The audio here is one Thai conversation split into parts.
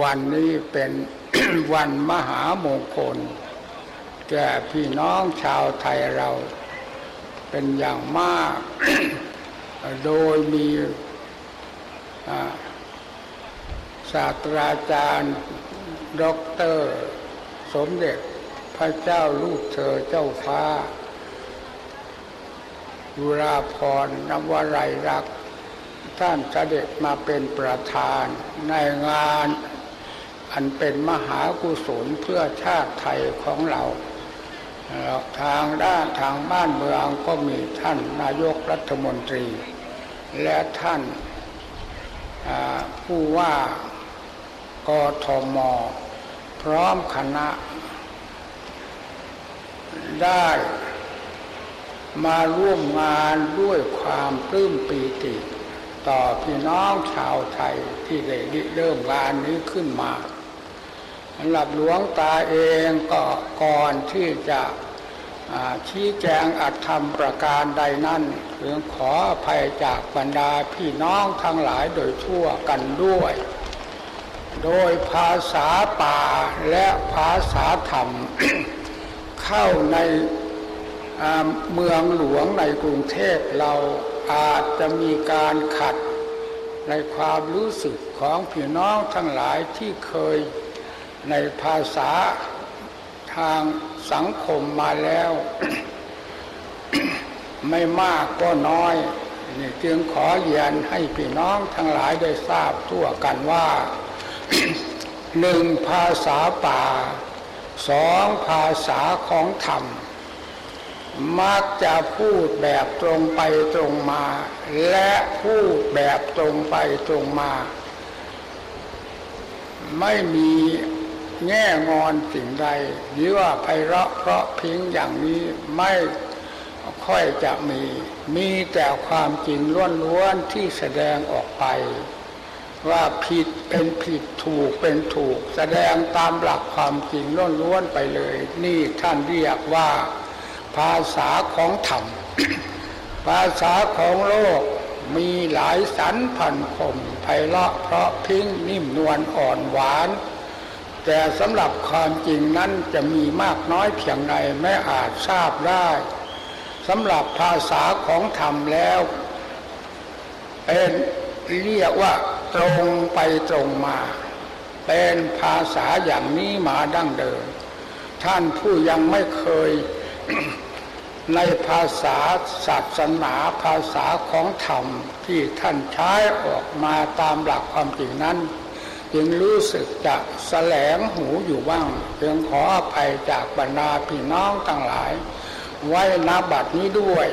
วันนี้เป็นวันมหามงคล แก่พี่น้องชาวไทยเราเป็นอย่างมาก โดยมีศาสตราจารย์ด็อกเตอร์ สมเด็จพระเจ้าลูกเธอเจ้าฟ้าจุฬาภรณวลัยลักษณ์ ท่านเสด็จมาเป็นประธานในงาน อันเป็นมหากุศลเพื่อชาติไทยของเรา ทางด้านทางบ้านเมืองก็มีท่านนายกรัฐมนตรี และท่านผู้ว่ากทม พร้อมคณะ ได้มาร่วมงานด้วยความปลื้มปีติ ต่อพี่น้องชาวไทยที่ได้เริ่มงานนี้ขึ้นมาสำหรับหลวงตาเองก็ก่อนที่จะชี้แจงอัตธรรมประการใดนั้นเรื่องขออภัยจากบรรดาพี่น้องทั้งหลายโดยทั่วกันด้วย โดยภาษาป่าและภาษาธรรม เข้าในเมืองหลวงในกรุงเทพเรา อาจจะมีการขัดในความรู้สึกของพี่น้องทั้งหลายที่เคยในภาษาทางสังคมมาแล้ว ไม่มากก็น้อยนี่จึงขอเยียนให้พี่น้องทั้งหลายได้ทราบทั่วกันว่าหนึ่งภาษาป่าสองภาษาของธรรม มักจะพูดแบบตรงไปตรงมา และพูดแบบตรงไปตรงมา ไม่มีแง่งอนสิ่งใดหรือว่าไพเราะเพราะพิงอย่างนี้ไม่ค่อยจะมี มีแต่ความจริงล้วนๆที่แสดงออกไป ว่าผิดเป็นผิดถูกเป็นถูก แสดงตามหลักความจริงล้วนๆไปเลย นี่ท่านเรียกว่า ภาษาของธรรม ภาษาของโลกมีหลายสันพันคมไพเราะเพราะพิ้งนิ่มนวลอ่อนหวาน แต่สำหรับความจริงนั้นจะมีมากน้อยเพียงใดไม่อาจทราบได้สำหรับภาษาของธรรมแล้วเป็นเรียกว่าตรงไปตรงมา เป็นภาษาอย่างนี้มาดั้งเดิม ท่านผู้ยังไม่เคย ในภาษาศาสนาภาษาของธรรมที่ท่านใช้ออกมาตามหลักความจริงนั้นจึงรู้สึกจะแสลงหูอยู่บ้างจึงขออภัยจากบรรดาพี่น้องทั้งหลาย ไว้นาบัดนี้ด้วย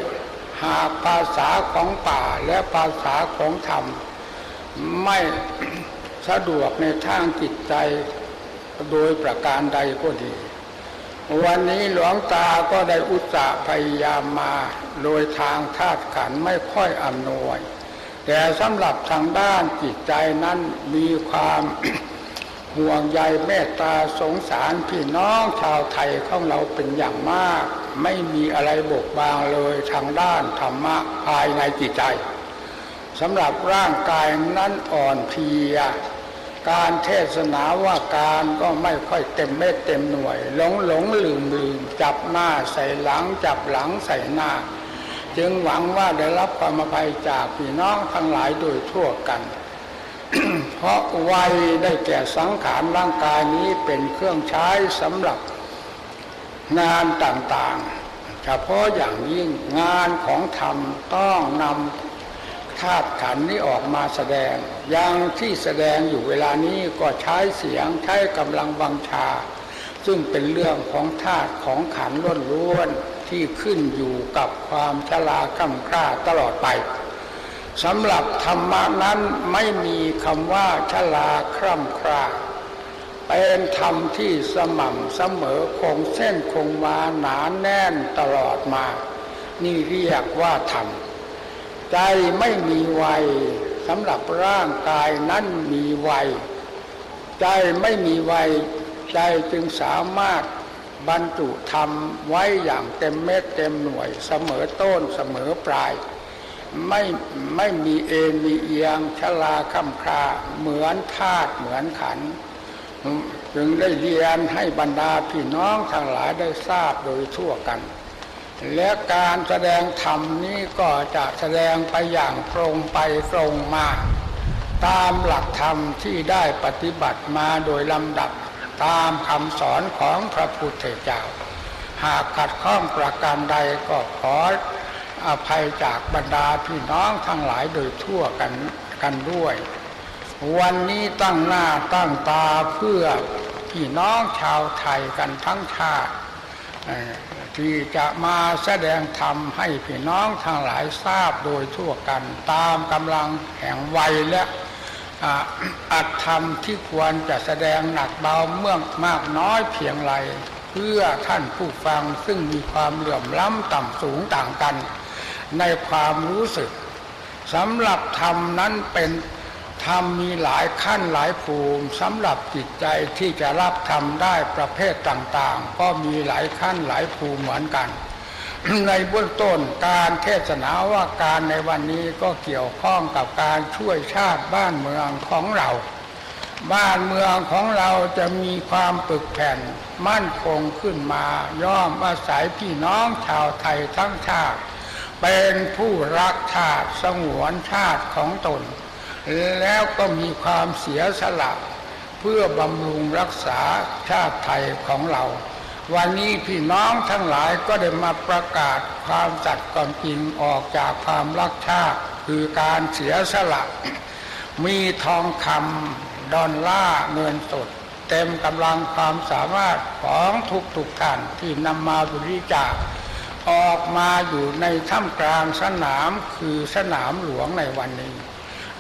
หากภาษาของป่าและภาษาของธรรม ไม่สะดวกในทางจิตใจโดยประการใดก็ดี วันนี้หลวงตาก็ได้อุตส่าห์พยายามมา โดยทางธาตุขันไม่ค่อยอำนวย แต่สำหรับทางด้านจิตใจนั้นมีความห่วงใยเมตตาสงสารพี่น้องชาวไทยของเราเป็นอย่างมาก ไม่มีอะไรบกบางเลยทางด้านธรรมะภายในจิตใจสำหรับร่างกายนั้นอ่อนเพลีย การเทศนาว่าการก็ไม่ค่อยเต็มเม็ดเต็มหน่วย หลงหลงลืมลืมจับหน้าใส่หลังจับหลังใส่หน้า จึงหวังว่าได้รับความอภัยจากพี่น้องทั้งหลายโดยทั่วกัน เพราะวัยได้แก่สังขารร่างกายนี้เป็นเครื่องใช้สำหรับงานต่างๆ เฉพาะอย่างยิ่งงานของธรรมต้องนำ ธาตุขันนี้ออกมาแสดง อย่างที่แสดงอยู่เวลานี้ก็ใช้เสียงใช้กำลังบังชา ซึ่งเป็นเรื่องของธาตุของขันล้วนที่ขึ้นอยู่กับความชลาค่ำกล้าตลอดไปสำหรับธรรมะนั้นไม่มีคำว่าชลาคร่ำคราเป็นธรรมที่สม่ำเสมอคงเส้นคงวาหนานแน่นตลอดมา นี่เรียกว่าธรรม ใจไม่มีวัยสำหรับร่างกายนั้นมีวัย ใจไม่มีวัย ใจจึงสามารถบรรจุธรรมไว้อย่างเต็มเม็ดเต็มหน่วย เสมอต้นเสมอปลาย ไม่ไม่มีเอ็นมีเอียงชลาค่ำคราเหมือนธาตุเหมือนขัน จึงได้เรียนให้บรรดาพี่น้องทั้งหลายได้ทราบโดยทั่วกัน และการแสดงธรรมนี้ก็จะแสดงไปอย่างตรงไปตรงมา ตามหลักธรรมที่ได้ปฏิบัติมาโดยลำดับตามคำสอนของพระพุทธเจ้า หากขัดข้องประการใดก็ขออภัยจากบรรดาพี่น้องทั้งหลายโดยทั่วกันกันด้วย วันนี้ตั้งหน้าตั้งตาเพื่อพี่น้องชาวไทยกันทั้งชาติ ที่จะมาแสดงธรรมให้พี่น้องทั้งหลายทราบโดยทั่วกัน ตามกำลังแห่งวัยและอัตธรรมที่ควรจะแสดงหนักเบาเมื่อมากน้อยเพียงไร เพื่อท่านผู้ฟังซึ่งมีความเหลื่อมล้ำต่ำสูงต่างกัน ในความรู้สึกสำหรับธรรมนั้นเป็น ธรรมมีหลายขั้นหลายภูมิสำหรับจิตใจที่จะรับธรรมได้ประเภทต่างๆ ก็มีหลายขั้นหลายภูมิเหมือนกัน ในเบื้องต้นการเทศนาว่าการในวันนี้ก็เกี่ยวข้องกับการช่วยชาติบ้านเมืองของเรา บ้านเมืองของเราจะมีความปึกแผ่นมั่นคงขึ้นมา ย่อมอาศัยพี่น้องชาวไทยทั้งชาติ เป็นผู้รักชาติสงวนชาติของตน แล้วก็มีความเสียสละ เพื่อบำรุงรักษาชาติไทยของเรา วันนี้พี่น้องทั้งหลายก็ได้มาประกาศความจัดก่อนจริงออกจากความรักชาติคือการเสียสละ มีทองคำดอลล่าเงินสด เต็มกำลังความสามารถของทุกทุกท่านที่นำมาบริจาคออกมาอยู่ในถ้ำกลางสนามคือสนามหลวงในวันนี้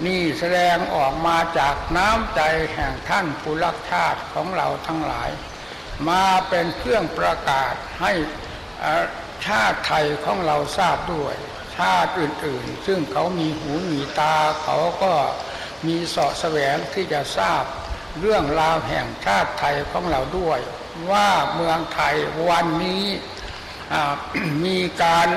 นี่แสดงออกมาจากน้ำใจแห่งท่านผู้รักชาติของเราทั้งหลาย มาเป็นเครื่องประกาศให้ชาติไทยของเราทราบด้วย ชาติอื่นๆ ซึ่งเขามีหูมีตาเขาก็มีเสาะแสวงที่จะทราบเรื่องราวแห่งชาติไทยของเราด้วย ว่าเมืองไทยวันนี้มีการ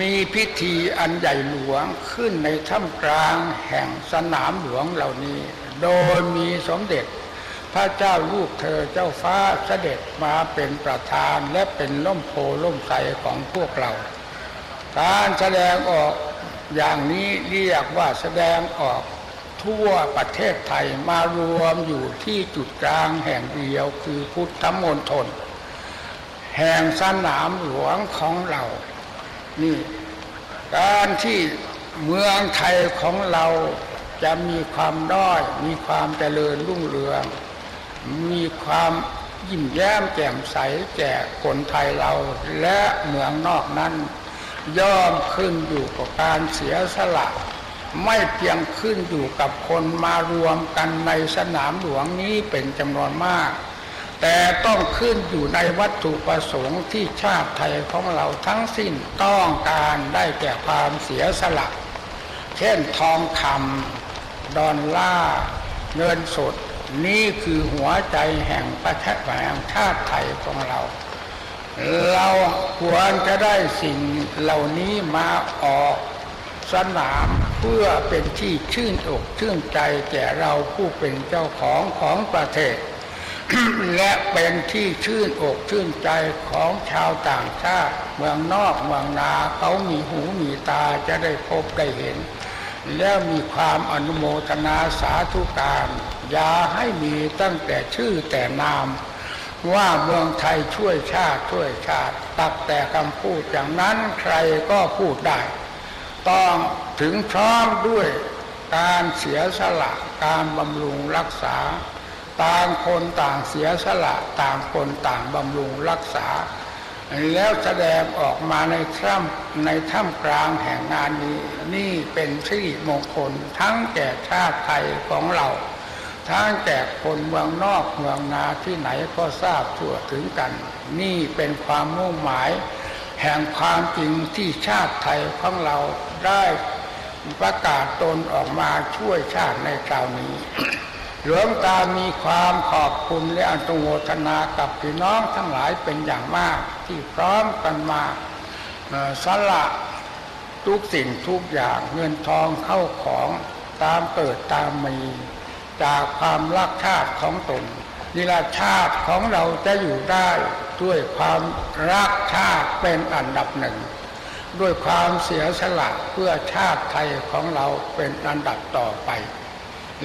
มีพิธีอันใหญ่หลวงขึ้นในถ้ำกลางแห่งสนามหลวงเหล่านี้ โดยมีสมเด็จ พระเจ้าลูกเธอเจ้าฟ้าเสด็จมาเป็นประธานและเป็นล่มโพล่มใสของพวกเรา การแสดงออกอย่างนี้เรียกว่าแสดงออกทั่วประเทศไทยมารวมอยู่ที่จุดกลางแห่งเดียวคือพุทธมณฑลแห่งสนามหลวงของเรา นี่การที่เมืองไทยของเราจะมีความด้อย มีความเจริญรุ่งเรือง มีความยิ้มแย้มแจ่มใสแก่คนไทยเราและเมืองนอกนั้น ย่อมขึ้นอยู่กับการเสียสละ ไม่เพียงขึ้นอยู่กับคนมารวมกันในสนามหลวงนี้เป็นจำนวนมาก แต่ต้องขึ้นอยู่ในวัตถุประสงค์ที่ชาติไทยของเราทั้งสิ้นต้องการได้แก่ความเสียสละ เช่นทองคำดอลลาร์เงินสด นี่คือหัวใจแห่งประเทศแห่งชาติไทยของเรา เราควรจะได้สิ่งเหล่านี้มาออกสนามเพื่อเป็นที่ชื่นอกชื่นใจแก่เราผู้เป็นเจ้าของของประเทศ และเป็นที่ชื่นอกชื่นใจของชาวต่างชาติเมืองนอกเมืองนาเขามีหูมีตาจะได้พบได้เห็น แล้วมีความอนุโมทนาสาธุการอย่าให้มีตั้งแต่ชื่อแต่นาม ว่าเมืองไทยช่วยชาติช่วยชาติ ตักแต่คำพูดอย่างนั้นใครก็พูดได้ ต้องถึงพร้อมด้วยการเสียสละการบำรุงรักษา ต่างคนต่างเสียสละต่างคนต่างบำรุงรักษา แล้วแสดงออกมาในถ้ำในถ้ำกลางแห่งงานนี้ นี่เป็นสิริมงคลทั้งแก่ชาติไทยของเราทั้งแก่คนเมืองนอกเมืองนาที่ไหนก็ทราบทั่วถึงกัน นี่เป็นความมุ่งหมาย แห่งความจริงที่ชาติไทยของเราได้ประกาศตนออกมาช่วยชาติในคราวนี้ หลวงตามีความขอบคุณและอนุโมทนากับพี่น้องทั้งหลายเป็นอย่างมาก ที่พร้อมกันมาสละทุกสิ่งทุกอย่างเงินทองเข้าของตามเกิดตามมี จากความรักชาติของตนนิราชาติของเราจะอยู่ได้ด้วยความรักชาติเป็นอันดับหนึ่ง ด้วยความเสียสละเพื่อชาติไทยของเราเป็นอันดับต่อไป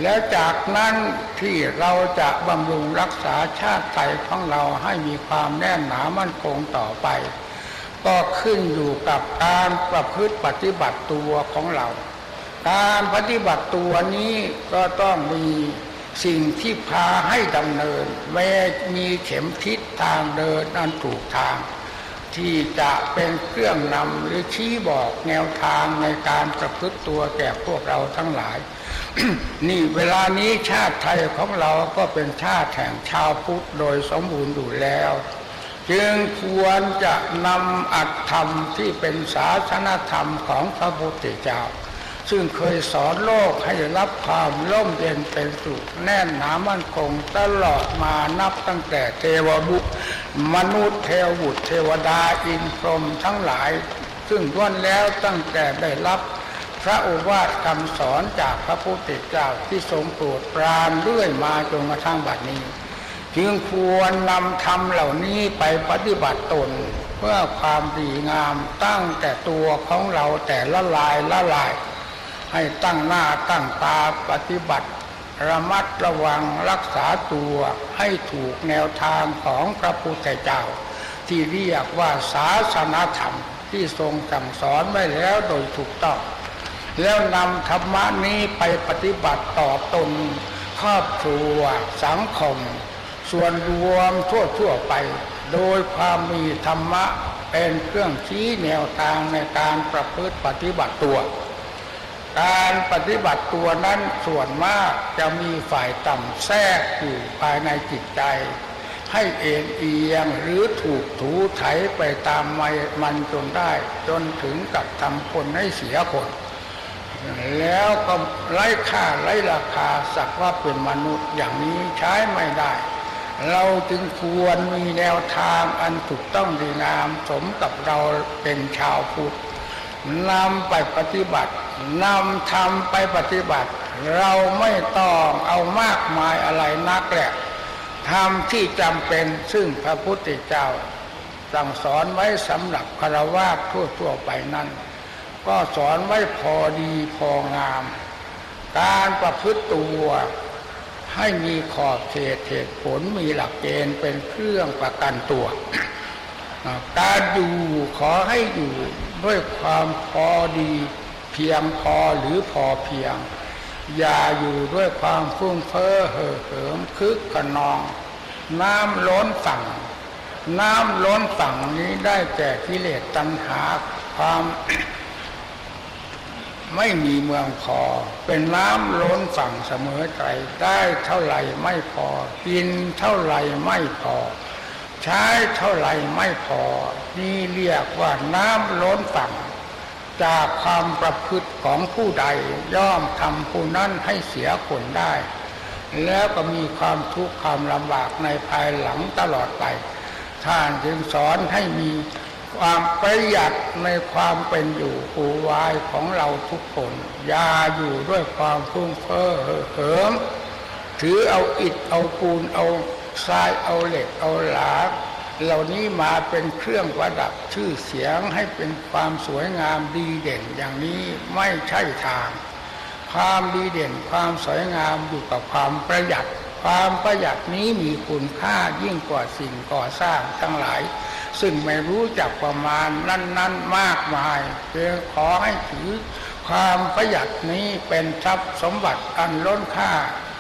แล้วจากนั้นที่เราจะบำรุงรักษาชาติไทยของเราให้มีความแน่นหนามั่นคงต่อไป ก็ขึ้นอยู่กับการประพฤติปฏิบัติตัวของเรา การปฏิบัติตัวนี้ก็ต้องมีสิ่งที่พาให้ดำเนินแม้มีเข็มทิศทางเดินอันถูกทาง ที่จะเป็นเครื่องนำหรือชี้บอกแนวทางในการประพฤติตัวแก่พวกเราทั้งหลาย นี่เวลานี้ชาติไทยของเราก็เป็นชาติแห่งชาวพุทธโดยสมบูรณ์อยู่แล้ว จึงควรจะนำอัตธรรมที่เป็นศาสนธรรมของพระพุทธเจ้า ซึ่งเคยสอนโลกให้รับความร่มเย็นเป็นสุขแน่นหนามั่นคงตลอดมานับตั้งแต่เทวบุตรมนุษย์เทวบุตรเทวดาอินพรหมทั้งหลาย ซึ่งล้วนแล้วตั้งแต่ได้รับ พระโอวาทคำสอนจากพระพุทธเจ้าที่ทรงโปรดปรานเรื่อยมาจนกระทั่งบัดนี้ จึงควรนำธรรมเหล่านี้ไปปฏิบัติตน เพื่อความดีงามตั้งแต่ตัวของเราแต่ละลายละลาย ให้ตั้งหน้าตั้งตาปฏิบัติ ระมัดระวังรักษาตัวให้ถูกแนวทางของพระพุทธเจ้า ที่เรียกว่าศาสนาธรรมที่ทรงสั่งสอนไว้แล้วโดยถูกต้อง แล้วนำธรรมะนี้ไปปฏิบัติต่อตนครอบครัวสังคม ส่วนรวมทั่วทั่วไป โดยความมีธรรมะเป็นเครื่องชี้แนวทางในการประพฤติปฏิบัติตัว การปฏิบัติตัวนั้นส่วนมากจะมีฝ่ายต่ำแทรกอยู่ภายในจิตใจ ให้เอ็นเอียงหรือถูกถูไถไปตามมันจนได้ จนถึงกับทำคนให้เสียคน แล้วก็ไร้ค่าไร้ราคาสักว่าเป็นมนุษย์อย่างนี้ใช้ไม่ได้ เราจึงควรมีแนวทางอันถูกต้องดีงามสมกับเราเป็นชาวพุทธนำไปปฏิบัตินำทำไปปฏิบัติ เราไม่ต้องเอามากมายอะไรนักแหละทำที่จำเป็นซึ่งพระพุทธเจ้าสั่งสอนไว้สำหรับคารวะทั่วๆไปนั้น ก็สอนไว้พอดีพองาม การประพฤติตัวให้มีขอบเขตเหตุผลมีหลักเกณฑ์เป็นเครื่องประกันตัว การอยู่ขอให้อยู่ด้วยความพอดีเพียงพอหรือพอเพียง อย่าอยู่ด้วยความฟุ้งเฟ้อเห่อเหิมคึกขนอง น้ำล้นฝั่ง น้ำล้นฝั่งนี้ได้แก่กิเลสตัณหาความ ไม่มีเมืองพอ เป็นน้ำล้นฝั่งเสมอใจได้เท่าไหร่ไม่พอ กินเท่าไหร่ไม่พอ ใช้เท่าไหร่ไม่พอ นี่เรียกว่าน้ำล้นฝั่ง จากความประพฤติของผู้ใดย่อมทำผู้นั้นให้เสียผลได้ แล้วก็มีความทุกข์ความลำบากในภายหลังตลอดไป ท่านจึงสอนให้มี ความประหยัดในความเป็นอยู่ปูวายของเราทุกคนอย่าอยู่ด้วยความฟุ้งเฟ้อเหิมถือเอาอิฐเอาปูนเอาทรายเอาเหล็กเอาหลาเหล่านี้มาเป็นเครื่องประดับชื่อเสียงให้เป็นความสวยงามดีเด่นอย่างนี้ไม่ใช่ทาง ความดีเด่นความสวยงามอยู่กับความประหยัด ความประหยัดนี้มีคุณค่ายิ่งกว่าสิ่งก่อสร้างทั้งหลาย ซึ่งไม่รู้จักประมาณนั้นๆมากมายเพียงขอให้ถือความประหยัดนี้เป็นทรัพย์สมบัติอันล้นค่า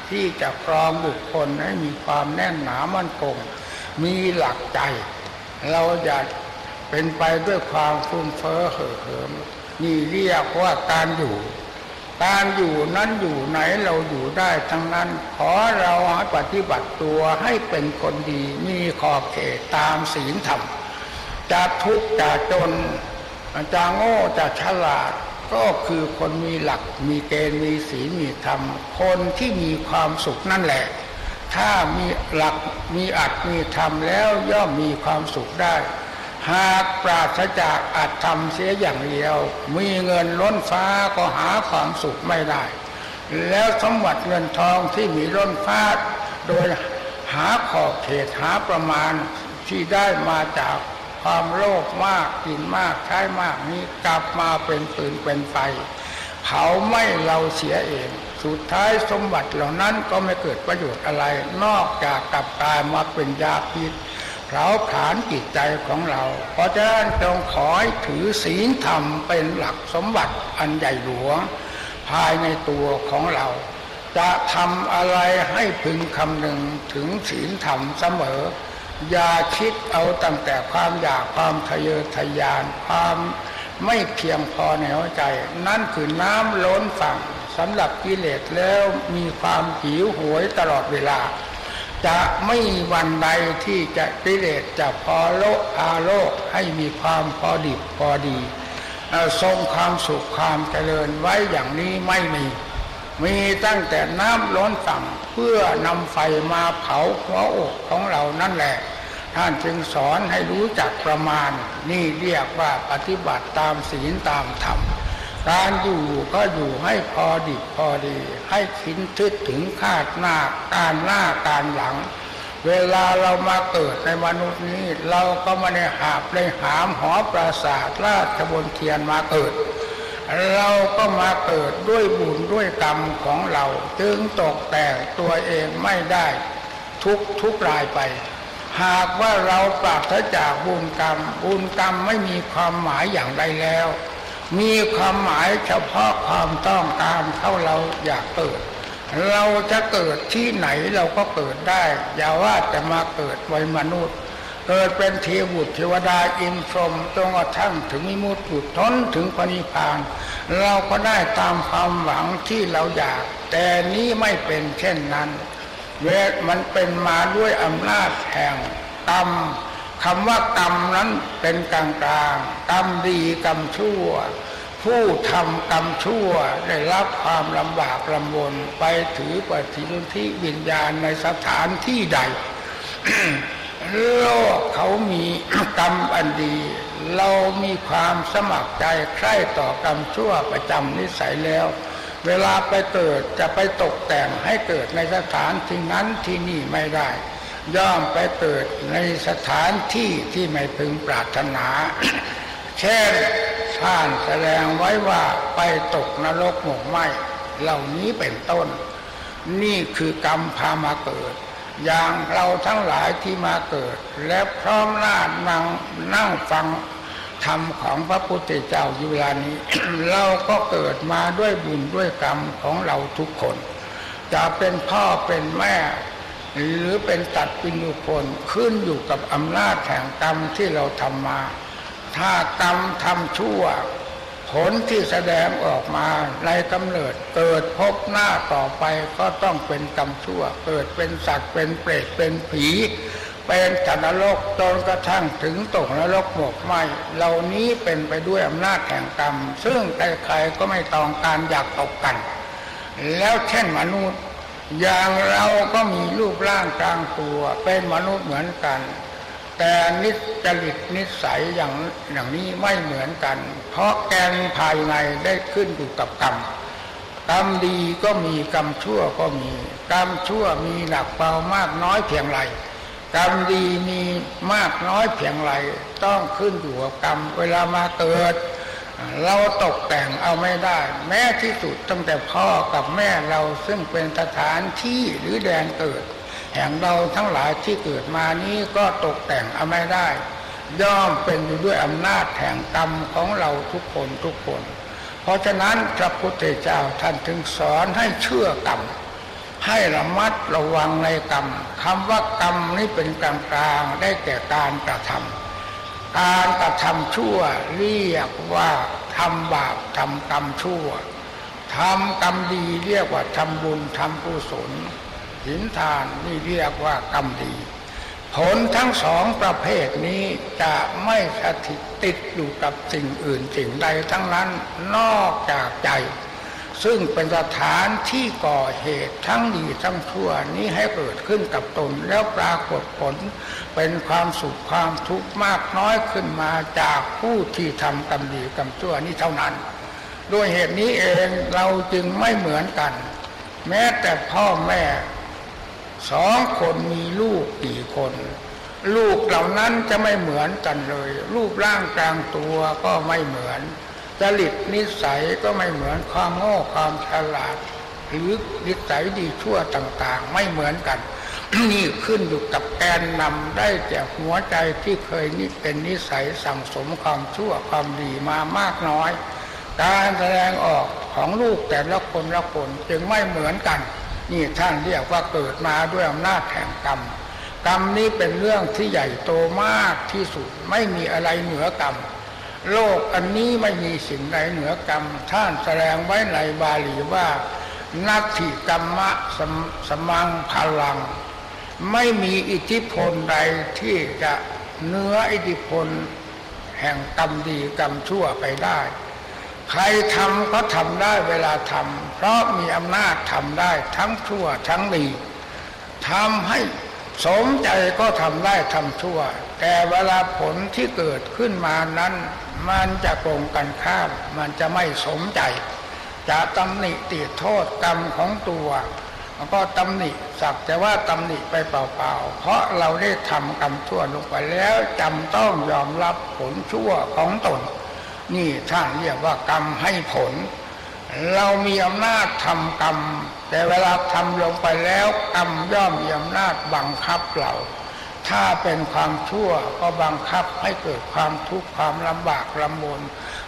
ที่จะครองบุคคลให้มีความแน่นหนามั่นคง มีหลักใจ เราอยากเป็นไปด้วยความฟุ้งเฟ้อเห่อเหิมนี่เรียกว่าการอยู่ การอยู่นั้นอยู่ไหนเราอยู่ได้ทั้งนั้น ขอเราปฏิบัติตัวให้เป็นคนดีมีขอบเขตตามศีลธรรม จะทุกข์จะจนจะโง่จะฉลาดก็คือคนมีหลักมีเกณฑ์มีศีลมีธรรม คนที่มีความสุขนั่นแหละ ถ้ามีหลักมีอัดมีธรรมแล้วย่อมมีความสุขได้ หากปราศจากอัตธรรมเสียอย่างเดียว มีเงินล้นฟ้าก็หาความสุขไม่ได้ แล้วสมบัติเงินทองที่มีล้นฟ้า โดยหาขอบเขตหาประมาณที่ได้มาจาก ความโลภมากกินมากใช้มากนี้กลับมาเป็นปืนเป็นไฟเผาไม่เราเสียเอง สุดท้ายสมบัติเหล่านั้นก็ไม่เกิดประโยชน์อะไร นอกจากกลับกลายมาเป็นยาพิษเผาผลาญจิตใจของเรา เพราะฉะนั้นจงขอให้ถือศีลธรรมเป็นหลักสมบัติอันใหญ่หลวง ภายในตัวของเรา จะทำอะไรให้พึงคำหนึ่งถึงศีลธรรมเสมอ อย่าคิดเอาตั้งแต่ความอยากความทะเยอทะยาน ความไม่เพียงพอในหัวใจ นั่นคือน้ำล้นฝั่งสำหรับกิเลสแล้วมีความหิวโหวยตลอดเวลา จะไม่วันใดที่จะกิเลสจะพอโลกอาโลกให้มีความพอดิบพอดีทรงความสุขความเจริญไว้อย่างนี้ไม่มี มีตั้งแต่น้ำล้นฝั่งเพื่อนำไฟมาเผาหัวอกของเรานั่นแหละ ท่านจึงสอนให้รู้จักประมาณ นี่เรียกว่าปฏิบัติตามศีลตามธรรมการอยู่ก็อยู่ให้พอดีพอดี ให้คิดทึดถึงคาดหน้าการหน้าการหลัง เวลาเรามาเกิดในมนุษย์นี้ เราก็มาในหาบในหามหอปราสาทราชบนเทียนมาเกิด เราก็มาเกิดด้วยบุญด้วยกรรมของเรา จึงตกแต่งตัวเองไม่ได้ทุกทุกรายไป หากว่าเราปราศจากบุญกรรม บุญกรรมไม่มีความหมายอย่างใดแล้ว มีความหมายเฉพาะความต้องการเท่าเราอยากเกิด เราจะเกิดที่ไหนเราก็เกิดได้ อย่าว่าจะมาเกิดไว้มนุษย์ เกิดเป็นเทวุตรเทวดาอินทรมจงกระทั่งถึงมิมุติทนถึงปณิพาน เราก็ได้ตามความหวังที่เราอยาก แต่นี้ไม่เป็นเช่นนั้น เวทมันเป็นมาด้วยอำนาจแห่งกรรมคำว่ากรรมนั้นเป็นกลางกลางกรรมดีกรรมชั่ว ผู้ทำกรรมชั่วได้รับความลำบากลำบนไปถือปฏิทุทิวิญญาณในสถานที่ใด โลกเขามีกรรมอันดี เรามีความสมัครใจใคร่ต่อกรรมชั่วประจำนิสัยแล้ว เวลาไปเกิดจะไปตกแต่งให้เกิดในสถานที่นั้นที่นี่ไม่ได้ ย่อมไปเกิดในสถานที่ที่ไม่พึงปรารถนา เช่นท่านแสดงไว้ว่าไปตกนรกหมกไหมเหล่านี้เป็นต้น นี่คือกรรมพามาเกิด อย่างเราทั้งหลายที่มาเกิด และพร้อมหน้านั่งนั่งฟังธรรมของพระพุทธเจ้าอยู่เวลานี้ เราก็เกิดมาด้วยบุญด้วยกรรมของเราทุกคน จะเป็นพ่อเป็นแม่ หรือเป็นตัดปินุพลขึ้นอยู่กับอำนาจแห่งกรรมที่เราทำมา ถ้ากรรมทำชั่ว ผลที่แสดงออกมาในกำเนิดเกิดพบหน้าต่อไปก็ต้องเป็นกรรมชั่ว เกิดเป็นสัตว์เป็นเปรตเป็นผี เป็นจันรกจนกระทั่งถึงตกนรกหมกไหมเหล่านี้เป็นไปด้วยอำนาจแห่งกรรม ซึ่งใครๆก็ไม่ต้องการอยากตกกัน แล้วเช่นมนุษย์อย่างเราก็มีรูปร่างกลางตัว เป็นมนุษย์เหมือนกัน แต่นิจริตนิสัยอย่างอย่างนี้ไม่เหมือนกัน เพราะแกนภายในได้ขึ้นอยู่กับกรรมกรรมดีก็มีกรรมชั่วก็มี กรรมชั่วมีหนักเบามากน้อยเพียงไรกรรมดีมีมากน้อยเพียงไรต้องขึ้นอยู่กับกรรมเวลามาเกิด เราตกแต่งเอาไม่ได้ แม้ที่สุดตั้งแต่พ่อกับแม่เราซึ่งเป็นสถานที่หรือแดนเกิด แห่งเราทั้งหลายที่เกิดมานี้ก็ตกแต่งเอาไม่ได้ ย่อมเป็นอยู่ด้วยอำนาจแห่งกรรมของเราทุกคนทุกคน เพราะฉะนั้นพระพุทธเจ้าท่านถึงสอนให้เชื่อกรรมให้ระมัดระวังในกรรมคำว่ากรรมนี่เป็นกลางกลางได้แก่การกระทำการกระทำชั่วเรียกว่าทำบาปทำกรรมชั่วทำกรรมดีเรียกว่าทำบุญทำกุศล หินทานนี่เรียกว่ากรรมดี ผลทั้งสองประเภทนี้จะไม่สถิตติดอยู่กับสิ่งอื่นสิ่งใดทั้งนั้นนอกจากใจ ซึ่งเป็นสถานที่ก่อเหตุทั้งดีทั้งชั่วนี้ให้เกิดขึ้นกับตนแล้วปรากฏผล เป็นความสุขความทุกข์มากน้อยขึ้นมาจากผู้ที่ทำกรรมดีกรรมชั่วนี้เท่านั้นด้วยเหตุนี้เองเราจึงไม่เหมือนกัน แม้แต่พ่อแม่ สองคนมีลูกกี่คน ลูกเหล่านั้นจะไม่เหมือนกันเลย รูปร่างกลางตัวก็ไม่เหมือนจริตนิสัยก็ไม่เหมือนความโง่ความฉลาด หรือนิสัยดีชั่วต่างๆ ไม่เหมือนกัน นี่ขึ้นอยู่กับแกนนำได้แก่หัวใจที่เคยนี่เป็นนิสัยสั่งสมความชั่วความดีมามากน้อย การแสดงออกของลูกแต่ละคนละคนจึงไม่เหมือนกัน นี่ท่านเรียกว่าเกิดมาด้วยอำนาจแห่งกรรม กรรมนี้เป็นเรื่องที่ใหญ่โตมากที่สุดไม่มีอะไรเหนือกรรม โลกอันนี้ไม่มีสิ่งใดเหนือกรรม ท่านแสดงไว้ในบาลีว่านัตถิกรรมะสมสมังพลัง ไม่มีอิทธิพลใดที่จะเนื้ออิทธิพล แห่งกรรมดีกรรมชั่วไปได้ ใครทำก็ทำได้เวลาทำ เพราะมีอำนาจทำได้ทั้งชั่วทั้งดีทำให้สมใจก็ทำได้ทำชั่ว แต่เวลาผลที่เกิดขึ้นมานั้น มันจะโกงกันข้าม มันจะไม่สมใจ จะตำหนิติโทษกรรมของตัวก็ตำหนิสักแต่ว่าตำหนิไปเปล่าๆ เพราะเราได้ทำกรรมชั่วลงไปแล้วจำต้องยอมรับผลชั่วของตน นี่ท่านเรียกว่ากรรมให้ผล เรามีอำนาจทำกรรม แต่เวลาทำลงไปแล้วกรรมย่อมมีอำนาจบังคับเรา ถ้าเป็นความชั่วก็บังคับให้เกิดความทุกข์ความลำบากลำบน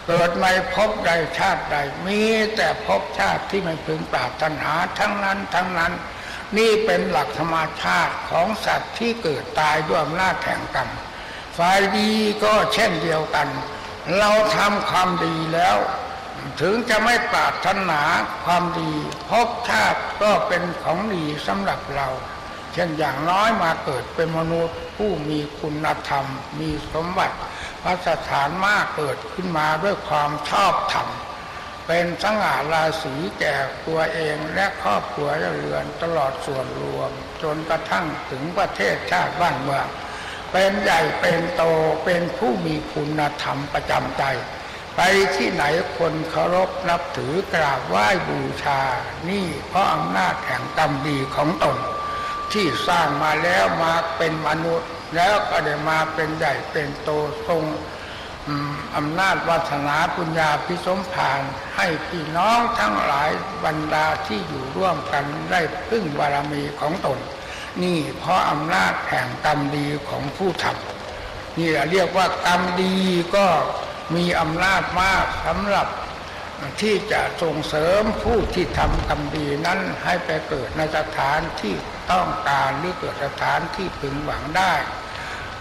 เกิดไม่พบใดชาติใด มีแต่พบชาติที่ไม่พึงปราบตัณหาทั้งนั้นทั้งนั้น นี่เป็นหลักธรรมชาติของสัตว์ที่เกิดตายด้วยอำนาจแห่งกรรมฝ่ายดีก็เช่นเดียวกัน เราทำความดีแล้ว ถึงจะไม่ปราบถนาความดีพบชาติก็เป็นของดีสำหรับเรา เช่นอย่างน้อยมาเกิดเป็นมนุษย์ผู้มีคุณธรรม มีสมบัติพระสถานมากเกิดขึ้นมาด้วยความชอบธรรม เป็นสง่าราศีแก่ตัวเองและครอบครัวเรือนตลอดส่วนรวม จนกระทั่งถึงประเทศชาติบ้านเมืองเป็นใหญ่เป็นโตเป็นผู้มีคุณธรรมประจำใจ ไปที่ไหนคนเคารพนับถือกราบไหว้บูชา นี่เพราะอำนาจแห่งกรรมดีของตนที่สร้างมาแล้วมาเป็นมนุษย์ แล้วก็ได้มาเป็นใหญ่เป็นโตทรงอำนาจวัฒนาปุญญาพิสมผานให้พี่น้องทั้งหลายบรรดาที่อยู่ร่วมกันได้พึ่งบารมีของตน นี่เพราะอำนาจแห่งกรรมดีของผู้ทำนี่เรียกว่ากรรมดีก็ มีอำนาจมากสำหรับที่จะส่งเสริมผู้ที่ทำกรรมดีนั้นให้ไปเกิดในสถานที่ต้องการหรือเกิดสถานที่พึงหวังได้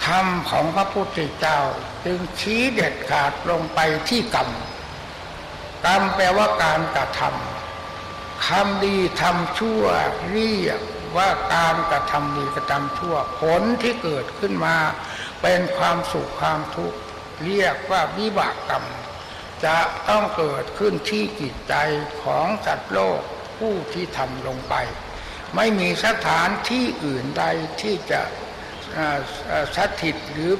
ธรรมของพระพุทธเจ้าจึงชี้เด็ดขาดลงไปที่กรรมกรรมแปลว่าการกระทำคำดีทำชั่วเรียกว่าการกระทำดีกระทำชั่วผลที่เกิดขึ้นมา เป็นความสุขความทุกข์ เรียกว่าวิบากกรรม จะต้องเกิดขึ้นที่จิตใจของสัตว์โลกผู้ที่ทำลงไป ไม่มีสถานที่อื่นใดที่จะสถิตหรือ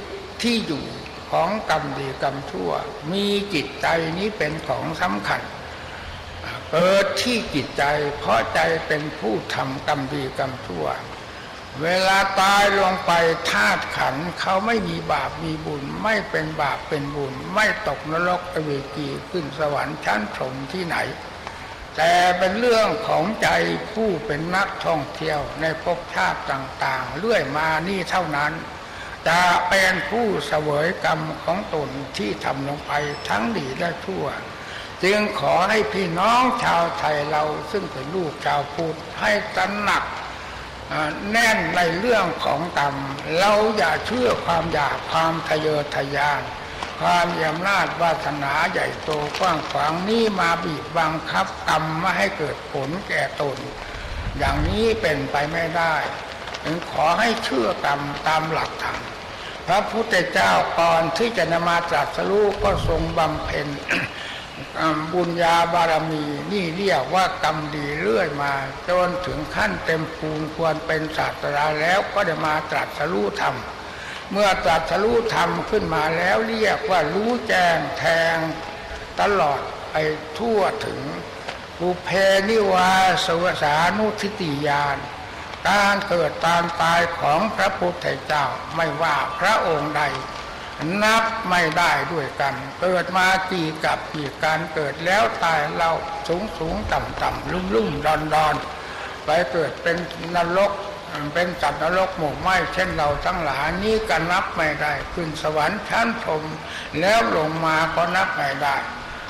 ที่อยู่ของกรรมดีกรรมชั่ว มีจิตใจนี้เป็นของสำคัญเกิดที่จิตใจเพราะใจเป็นผู้ทำกรรมดีกรรมชั่ว เวลาตายลงไปธาตุขันเขาไม่มีบาปมีบุญ ไม่เป็นบาปเป็นบุญ ไม่ตกนรกอเวกีขึ้นสวรรค์ชั้นสมที่ไหน แต่เป็นเรื่องของใจผู้เป็นนักท่องเที่ยวในภพชาติต่างๆ เรื่อยมานี่เท่านั้น จะเป็นผู้เสวยกรรมของตนที่ทำลงไปทั้งดีและชั่ว จึงขอให้พี่น้องชาวไทยเราซึ่งเป็นลูกชาวพุทธให้ตระหนัก แน่นในเรื่องของกรรม เราอย่าเชื่อความอยากความทะเยอทะยาน ความยำนาจวาสนาใหญ่โตกว้างขวางนี้มาบีบบังคับกรรมไม่ให้เกิดผลแก่ตน อย่างนี้เป็นไปไม่ได้จึงขอให้เชื่อกรรมตามหลักธรรมพระพุทธเจ้าก่อนที่จะนมาจัสรู้ก็ทรงบำเพ็ญ บุญญาบารมีนี่เรียกว่ากรรมดีเรื่อยมา จนถึงขั้นเต็มภูมิควรเป็นศาสตราแล้วก็ได้มาตรัสรู้ธรรม เมื่อตรัสรู้ธรรมขึ้นมาแล้วเรียกว่ารู้แจ้งแทงตลอดไปทั่วถึงอุเพนิวาสวสานุทิติยานการเกิดตามตายของพระพุทธเจ้าไม่ว่าพระองค์ใด นับไม่ได้ด้วยกัน เกิดมากี่กับกี่การเกิดแล้วตายเราสูงสูงต่ำต่ำลุ่มลุ่มดอนดอนไปเกิดเป็นนรกเป็นจัตว์นรกหมกไหมเช่นเราทั้งหลายนี้ก็นับไม่ได้ ขึ้นสวรรค์ชั้นพรมแล้วลงมาก็นับไม่ได้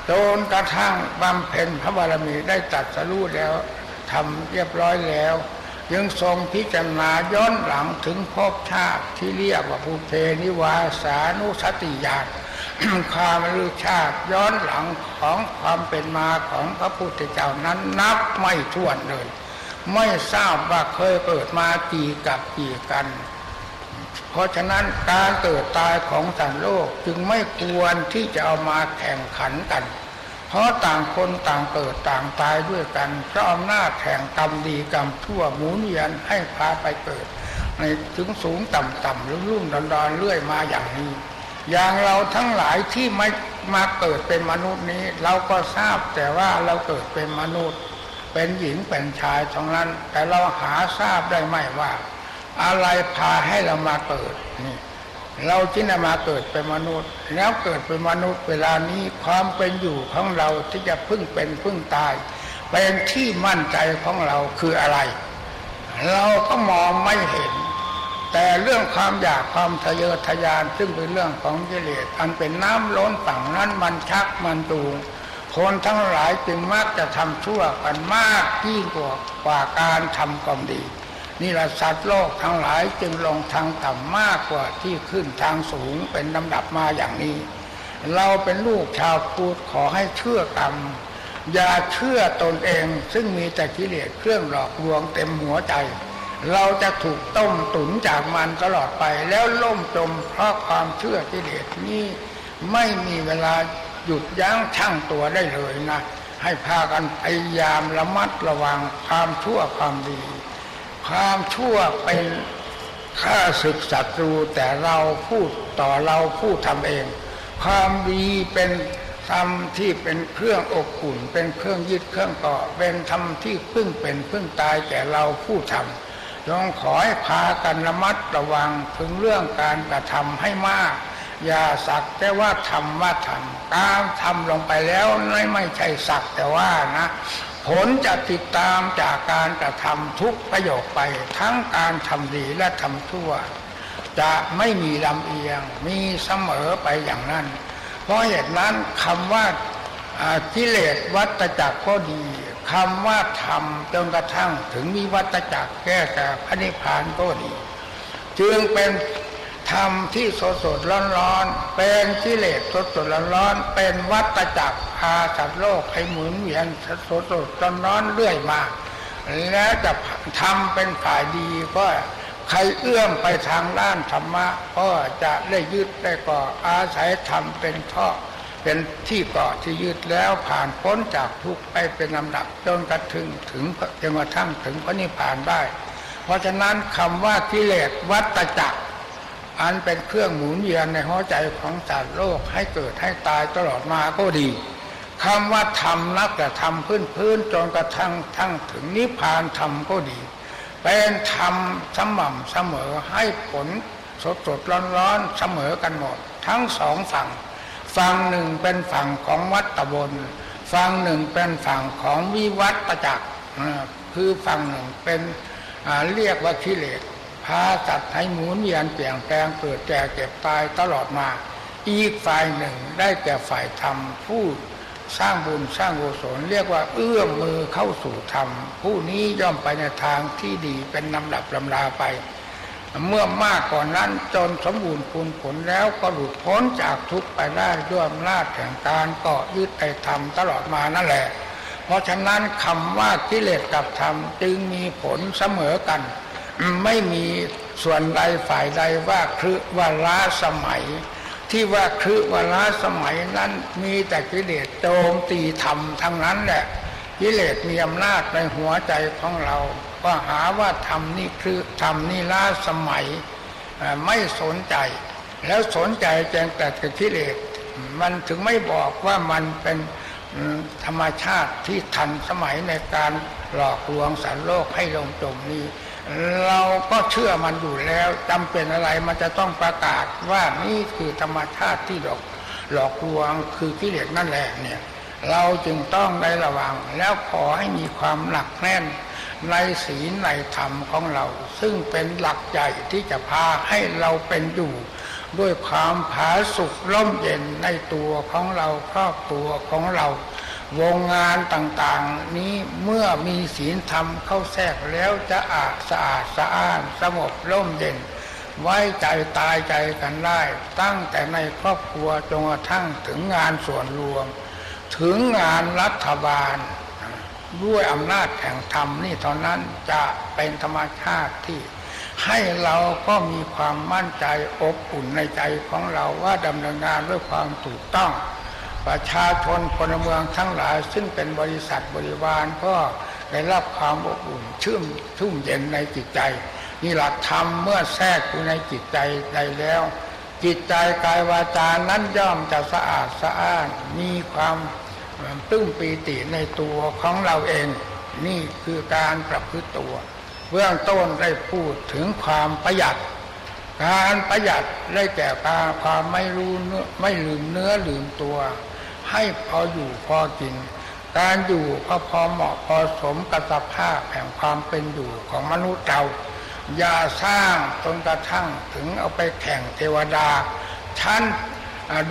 โดนกระทั่งบำเพ็ญพระบารมีได้ตัดสรู้แล้วทำเรียบร้อยแล้ว ยังทรงพิจารณาย้อนหลังถึงภพชาติที่เรียกว่าภูเพนิวาสานุสติญาณความรู้ชาติย้อนหลังของความเป็นมาของพระพุทธเจ้านั้นนับไม่ถ้วนเลย ไม่ทราบว่าเคยเกิดมากี่กับกี่กัน เพราะฉะนั้นการเกิดตายของสัตว์โลกจึงไม่ควรที่จะเอามาแข่งขันกัน เพราะต่างคนต่างเกิดต่างตายด้วยกันเพราะอำนาจแห่งกรรมดีกรรมชั่วหมุนเวียนให้พาไปเกิด ในถึงสูงต่ำต่ำรุ่มรุ่มดอนดอนเรื่อยมาอย่างนี้ อย่างเราทั้งหลายที่ไม่มาเกิดเป็นมนุษย์นี้ เราก็ทราบแต่ว่าเราเกิดเป็นมนุษย์ เป็นหญิงเป็นชายทั้งนั้น แต่เราหาทราบได้ไหมว่า อะไรพาให้เรามาเกิดนี่ เราที่นมาเกิดเป็นมนุษย์ แล้วเกิดเป็นมนุษย์เวลานี้ความเป็นอยู่ของเราที่จะพึ่งเป็นพึ่งตาย เป็นที่มั่นใจของเราคืออะไร เราก็มองไม่เห็น แต่เรื่องความอยากความทะเยอทะยานซึ่งเป็นเรื่องของกิเลสอันเป็นน้ำล้นฝั่งนั้นมันชักมันตูงคนทั้งหลายจึงมักจะทำชั่วกันมากยิ่งกว่ากว่าการทำความดี นี่แหละสัตว์โลกทั้งหลายจึงลงทางต่ำมากกว่าที่ขึ้นทางสูงเป็นลำดับมาอย่างนี้ เราเป็นลูกชาวพุทธขอให้เชื่อกรรม อย่าเชื่อตนเอง ซึ่งมีแต่กิเลสเครื่องหลอกลวงเต็มหัวใจ เราจะถูกต้มตุ๋นจากมันตลอดไปแล้วล่มจมเพราะความเชื่อกิเลสนี้ไม่มีเวลาหยุดยั้งชั่งตัวได้เลยนะ ให้พากันพยายามระมัดระวังความชั่วความดี ความชั่วเป็นข้าศึกศัตรูแต่เราพูดต่อเราพูดทำเอง ความดีเป็นธรรมที่เป็นเครื่องอบอุ่น เป็นเครื่องยึดเครื่องเกาะเป็นธรรมที่พึ่งเป็นพึ่งตายแก่เราผู้ทำจงขอให้พากันระมัดระวังถึงเรื่องการกระทำให้มาก อย่าสักแต่ว่าทำว่าทำการทำลงไปแล้วไม่ไม่ใช่สักแต่ว่านะ ผลจะติดตามจากการกระทำทุกประโยคไป ทั้งการทำดีและทำชั่ว จะไม่มีลำเอียงมีเสมอไปอย่างนั้น เพราะเหตุนั้นคำว่ากิเลสวัตจักรก็ดีคำว่าทำจนกระทั่งถึงมีวัตจักรแก้แต่พระนิพพานก็ดี จึงเป็น ธรรมที่สดสดร้อนร้อนเป็นกิเลสสดสดร้อนร้อนเป็นวัตจักรพาสัตว์โลกให้หมุนเวียนสดสดร้อนร้อนเรื่อยมา แล้วจะทำเป็นฝ่ายดีก็ใครเอื้อมไปทางด้านธรรมะก็จะได้ยึดได้ก่ออาศัยธรรมเป็นท่อเป็นที่เกาะที่ยึดแล้วผ่านพ้นจากทุกไปเป็นลำดับจนกระถึงถึงจนกระทั่งถึงพระนิพพานได้ เพราะฉะนั้นคำว่ากิเลสวัตจักร อันเป็นเครื่องหมุนเวียนในหัวใจของสัตว์โลกให้เกิดให้ตายตลอดมาก็ดีคำว่าทำนักแต่ทำพื้นพื้นจนกระทั่งทั้งถึงนิพพานธรรมก็ดี เป็นธรรมสม่ำเสมอให้ผลสดสดร้อนร้อนเสมอกันหมด ทั้งสองฝั่ง ฝั่งหนึ่งเป็นฝั่งของวัตบนฝั่งหนึ่งเป็นฝั่งของวิวัตจักรคือฝั่งหนึ่งเป็นเรียกว่ากิเลส พาสัตว์ให้หมุนเวียนเปลี่ยนแปลงเกิดแก่เก็บตายตลอดมา อีกฝ่ายหนึ่งได้แก่ฝ่ายธรรมผู้สร้างบุญสร้างกุศลเรียกว่าเอื้อมมือเข้าสู่ธรรม ผู้นี้ย่อมไปในทางที่ดีเป็นลำดับลำดาไป เมื่อมากก่อนนั้นจนสมบูรณ์คุณผลแล้วก็หลุดพ้นจากทุกข์ไปได้ด้วยอำนาจแห่งการเกาะยึดไอธรรมตลอดมานั่นแหละ เพราะฉะนั้นคำว่ากิเลสกับธรรมจึงมีผลเสมอกัน ไม่มีส่วนใดฝ่ายใดว่าคือว่าล้าสมัย ที่ว่าคือเวลาสมัยนั้นมีแต่กิเลสโจมตีธรรมทั้งนั้นแหละกิเลสมีอำนาจในหัวใจของเรา ก็หาว่าธรรมนี่คือธรรมนี่ล้าสมัยไม่สนใจ แล้วสนใจแจงแต่กิเลสมันถึงไม่บอกว่ามันเป็นธรรมชาติที่ทันสมัยในการหลอกลวงสารโลกให้ลงจมนี้ เราก็เชื่อมันอยู่แล้วจำเป็นอะไรมันจะต้องประกาศว่านี่คือธรรมชาติที่หลอกหลอกลวงคือกิเลสนั่นแหละเนี่ย เราจึงต้องได้ระวัง แล้วขอให้มีความหนักแน่นในศีลในธรรมของเรา ซึ่งเป็นหลักใหญ่ที่จะพาให้เราเป็นอยู่ ด้วยความผาสุกร่มเย็นในตัวของเราครอบครัวของเรา วงงานต่างๆ นี้เมื่อมีศีลธรรมเข้าแทรกแล้วจะอาจสะอาดสะอ้านสงบร่มเย็น ไว้ใจตายใจกันได้ ตั้งแต่ในครอบครัวจนกระทั่งถึงงานส่วนรวม ถึงงานรัฐบาล ด้วยอำนาจแห่งธรรมนี่เท่านั้นจะเป็นธรรมชาติที่ ให้เราก็มีความมั่นใจอบอุ่นในใจของเราว่าดำเนินงานด้วยความถูกต้อง ประชาชนพลเมืองทั้งหลาย ซึ่งเป็นบริษัทบริวารก็ได้รับความอบอุ่นชื่มชุ่มเย็นในจิตใจนี่หลักธรรมเมื่อแทรกอยู่ในจิตใจใดแล้ว จิตใจกายวาจานั้นย่อมจะสะอาดสะอ้านมีความตื้มปีติในตัวของเราเอง นี่คือการประพฤติตัว เบื้องต้นได้พูดถึงความประหยัด การประหยัดได้แก่การความไม่รู้เนื้อไม่ลืมเนื้อลืมตัว ให้พออยู่พอกิน การอยู่พอพอเหมาะพอสมกับสภาพแห่งความเป็นอยู่ของมนุษย์เรา อย่าสร้างจนกระทั่งถึงเอาไปแข่งเทวดาชั้น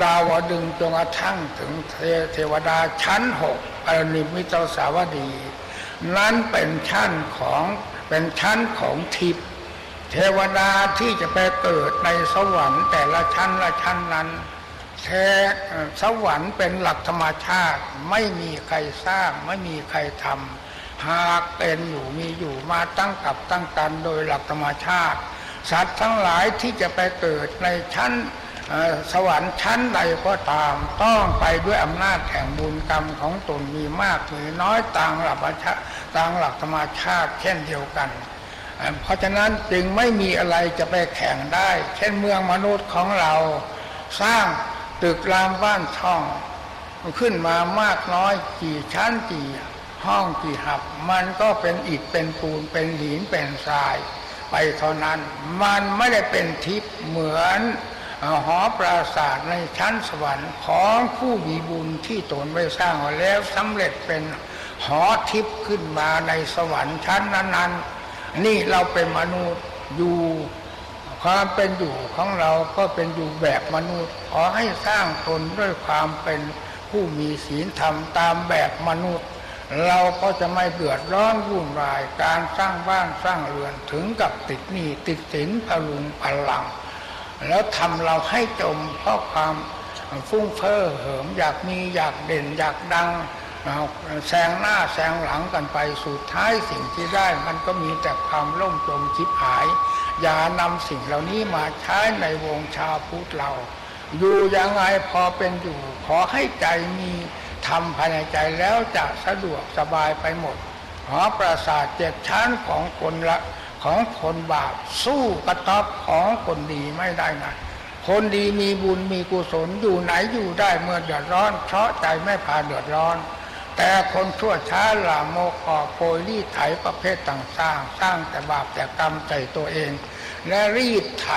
ดาวดึงจนกระทั่งถึงเทวดาชั้นหกอนิมิตสาวดี นั้นเป็นชั้นของเป็นชั้นของทิพย์เทวดาที่จะไปเกิดในสวรรค์แต่ละชั้นละชั้นนั้น แท้สวรรค์เป็นหลักธรรมชาติ ไม่มีใครสร้าง ไม่มีใครทำหากเป็นอยู่มีอยู่มาตั้งกับตั้งกันโดยหลักธรรมชาติ สัตว์ทั้งหลายที่จะไปเกิดในชั้นสวรรค์ชั้นใดก็ตามต้องไปด้วยอำนาจแห่งบุญกรรมของตนมีมากมีน้อยต่างหลักต่างหลักธรรมชาติเช่นเดียวกัน เพราะฉะนั้นจึงไม่มีอะไรจะไปแข่งได้ เช่นเมืองมนุษย์ของเราสร้าง ตึกรามบ้านช่องขึ้นมามากน้อยกี่ชั้นกี่ห้องกี่หับ มันก็เป็นอิฐเป็นปูนเป็นหินเป็นทราย ไปเท่านั้น มันไม่ได้เป็นทิพย์เหมือนหอปราสาทในชั้นสวรรค์ของผู้มีบุญที่ตนไว้สร้างไว้แล้วสำเร็จเป็นหอทิพย์ขึ้นมาในสวรรค์ชั้นนั้นๆนี่เราเป็นมนุษย์อยู่ ความเป็นอยู่ของเราก็เป็นอยู่แบบมนุษย์ ขอให้สร้างตนด้วยความเป็นผู้มีศีลธรรมตามแบบมนุษย์ เราก็จะไม่เดือดร้อนวุ่นวายการสร้างบ้านสร้างเรือนถึงกับติดหนี้ติดสินพลุงพลัง แล้วทำเราให้จมเพราะความฟุ้งเฟ้อเหิมอยากมีอยากเด่นอยากดังแซงหน้าแซงหลังกันไปสุดท้ายสิ่งที่ได้มันก็มีแต่ความล่มจมชิบหาย อย่านำสิ่งเหล่านี้มาใช้ในวงชาวพุทธเรา อยู่ยังไงพอเป็นอยู่ ขอให้ใจมีทำภายในใจแล้วจะสะดวกสบายไปหมดหอประสาทเจ็ดชั้นของคนละของคนบาปสู้กระตับของคนดีไม่ได้นะคนดีมีบุญมีกุศลอยู่ไหนอยู่ได้เมื่อเดือดร้อน เพราะใจไม่พาเดือดร้อน แต่คนชั่วช้าหลาโมกอโปยรีไถประเภทต่างสร้างสร้างแต่บาปแต่กรรมใจตัวเอง และรีดไถ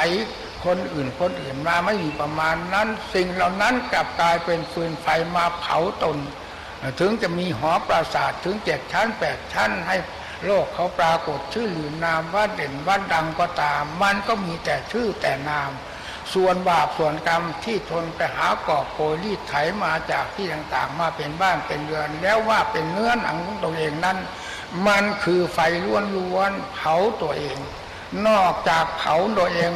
คนอื่นคนอื่นมาไม่มีประมาณนั้น สิ่งเหล่านั้นกลับกลายเป็นฟืนไฟมาเผาตน ถึงจะมีหอปราสาทถึงเจ็ดชั้นแปดชั้นให้โลกเขาปรากฏชื่อหรือนามว่าเด่นว่าดังก็ตาม มันก็มีแต่ชื่อแต่นาม ส่วนบาปส่วนกรรมที่ทนไปหากอบโกยรีดไถมาจากที่ต่างๆ มาเป็นบ้านเป็นเรือน แล้วว่าเป็นเนื้อหนังของตัวเองนั้น มันคือไฟล้วนๆเผาตัวเอง นอกจากเผาตัวเอง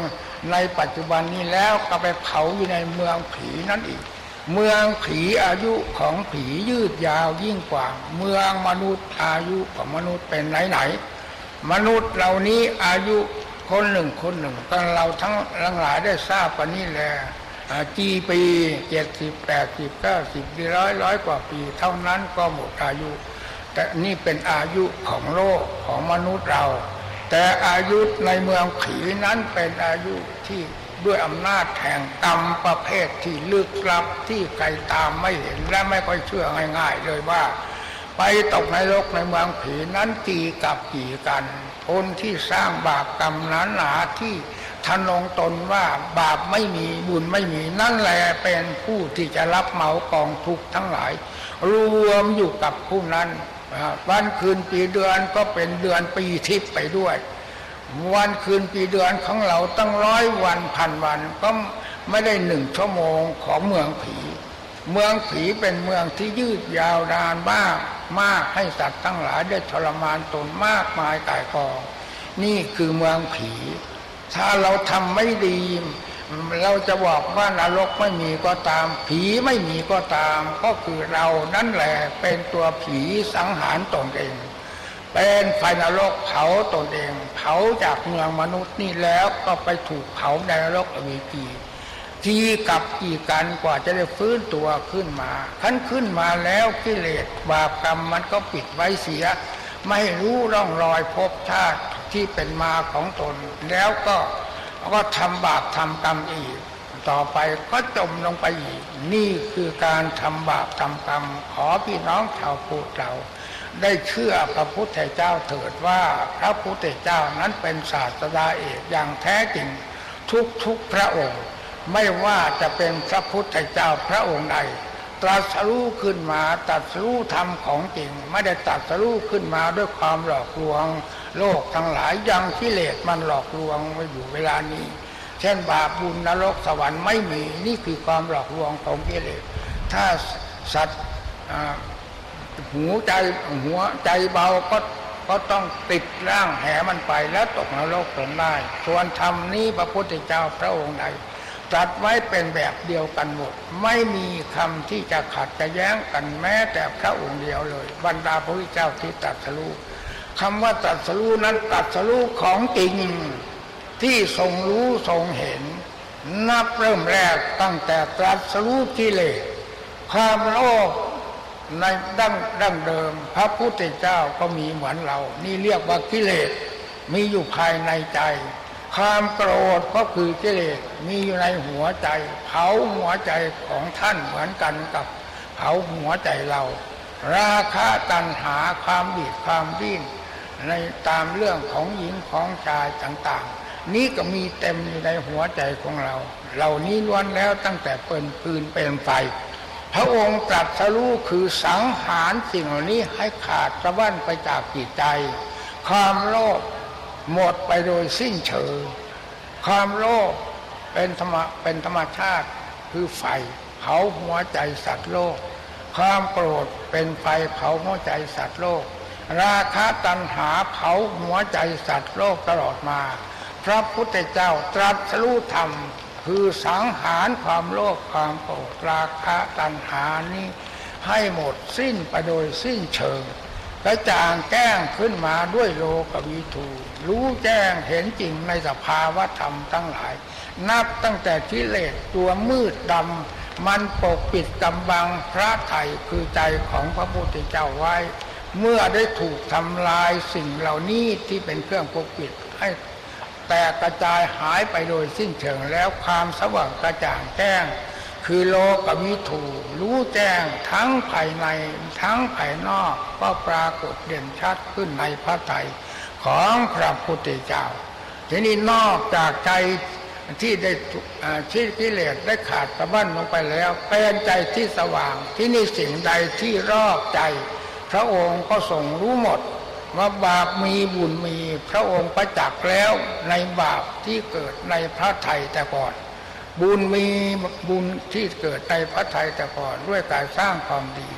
ในปัจจุบันนี้แล้วก็ไปเผาอยู่ในเมืองผีนั่นอีก เมืองผีอายุของผียืดยาวยิ่งกว่า เมืองมนุษย์อายุของมนุษย์เป็นไหนไหนมนุษย์เหล่านี้อายุ คนหนึ่งคนหนึ่งก็เราทั้งหลายได้ทราบกันนี่แหละกี่ปีเจ็ดสิบแปดสิบเก้าสิบร้อยร้อยกว่าปี เท่านั้นก็หมดอายุ แต่นี่เป็นอายุของโลกของมนุษย์เรา แต่อายุในเมืองผีนั้นเป็นอายุที่ด้วยอำนาจแห่งกรรมประเภทที่ลึกลับที่ใครตามไม่เห็นและไม่ค่อยเชื่อง่าย ๆ เลยว่า ไปตกในโลกในเมืองผีนั้นตีกับกี่กัน คนที่สร้างบาปกรรมนั้นหนาที่ทนงตนว่าบาปไม่มีบุญไม่มี นั่นแหละเป็นผู้ที่จะรับเหมากองทุกทั้งหลาย รวมอยู่กับผู้นั้นวันคืนปีเดือนก็เป็นเดือนปีทิพย์ไปด้วย วันคืนปีเดือนของเราตั้งร้อยวันพันวันก็ไม่ได้หนึ่งชั่วโมงของเมืองผี เมืองผีเป็นเมืองที่ยืดยาวนานมาก มากให้สัตว์ทั้งหลายได้ทรมานตนมากมายกายกอง นี่คือเมืองผี ถ้าเราทำไม่ดี เราจะบอกว่านรกไม่มีก็ตาม ผีไม่มีก็ตาม ก็คือเรานั่นแหละเป็นตัวผีสังหารตนเอง เป็นไฟนรกเผาตนเอง เผาจากเมืองมนุษย์นี่แล้วก็ไปถูกเผาในนรกอเวจี ทีกับกี่กันกว่าจะได้ฟื้นตัวขึ้นมาขั้นขึ้นมาแล้วกิเลสบาปกรรมมันก็ปิดไว้เสีย ไม่รู้ร่องรอยพบชาติที่เป็นมาของตน แล้วก็ก็ทำบาปทำกรรมอีก ต่อไปก็จมลงไปอีก นี่คือการทำบาปทำกรรม ขอพี่น้องชาวพุทธเราได้เชื่อพระพุทธเจ้าเถิดว่าพระพุทธเจ้านั้นเป็นศาสดาเอกอย่างแท้จริงทุกทุกพระองค์ ไม่ว่าจะเป็นพระพุทธเจ้าพระองค์ใดตรัสรู้ขึ้นมาตรัสรู้ธรรมของจริง ไม่ได้ตรัสรู้ขึ้นมาด้วยความหลอกลวง โลกทั้งหลายยังกิเลสมันหลอกลวงไว้อยู่เวลานี้ เช่นบาปบุญนรกสวรรค์ไม่มีนี่คือความหลอกลวงของกิเลส ถ้าสัตว์หูใจหัวใจเบาก็ก็ต้องติดร่างแหมันไปแล้วตกนรกผลได้ส่วนธรรมนี้พระพุทธเจ้าพระองค์ใด จัดไว้เป็นแบบเดียวกันหมด ไม่มีคำที่จะขัดจะแย้งกันแม้แต่พระองค์เดียวเลย บรรดาพระพุทธเจ้าที่ตรัสรู้คำว่าตรัสรู้นั้นตรัสรู้ของจริงที่ทรงรู้ทรงเห็น นับเริ่มแรกตั้งแต่ตรัสรู้กิเลสความโลภในดั้งดั้งเดิม พระพุทธเจ้าก็มีเหมือนเรา นี่เรียกว่ากิเลสมีอยู่ภายในใจ ความโกรธก็คือกิเลสมีอยู่ในหัวใจ เผาหัวใจของท่านเหมือนกันกับ เผาหัวใจเรา ราคะตัณหาความบีดความดิ้นในตามเรื่องของหญิงของชายต่างๆ นี้ก็มีเต็มอยู่ในหัวใจของเรา เหล่านี้ล้วนแล้วตั้งแต่เป็นปืนเป็นไฟ พระองค์ตรัสรู้คือสังหารสิ่งเหล่านี้ให้ขาดสะบั้นไปจากจิตใจ ความโลภ หมดไปโดยสิ้นเชิงความโลภเป็นธรรมเป็นธรรมชาติคือไฟเผาหัวใจสัตว์โลก ความโกรธเป็นไฟเผาหัวใจสัตว์โลก ราคะตัณหาเผาหัวใจสัตว์โลกตลอดมา พระพุทธเจ้าตรัสรู้ธรรม คือสังหารความโลภความโกรธราคะตัณหานี้ให้หมดสิ้นไปโดยสิ้นเชิงกระจ่างแก้งขึ้นมาด้วยโลกวิทู รู้แจ้งเห็นจริงในสภาวะธรรมทั้งหลาย นับตั้งแต่กิเลสตัวมืดดำมันปกปิดกำบังพระไถ่คือใจของพระพุทธเจ้าไว้ เมื่อได้ถูกทำลายสิ่งเหล่านี้ที่เป็นเครื่องปกปิดให้แตกกระจายหายไปโดยสิ้นเชิงแล้วความสว่างกระจ่างแจ้ง คือโลกวิถูรู้แจ้งทั้งภายในทั้งภายนอกก็ปรากฏเด่นชัดขึ้นในพระไตร ของพระพุทธเจ้า ทีนี้นอกจากใจที่ได้ชีกิเลสได้ขาดตะบั้นลงไปแล้วเป็นใจที่สว่าง ที่นี่สิ่งใดที่รอบใจ พระองค์ก็ทรงรู้หมด ว่าบาปมีบุญมีพระองค์ประจักษ์แล้วในบาปที่เกิดในพระไทยแต่ก่อน บุญมีบุญที่เกิดในพระไทยแต่ก่อนด้วยการสร้างความดี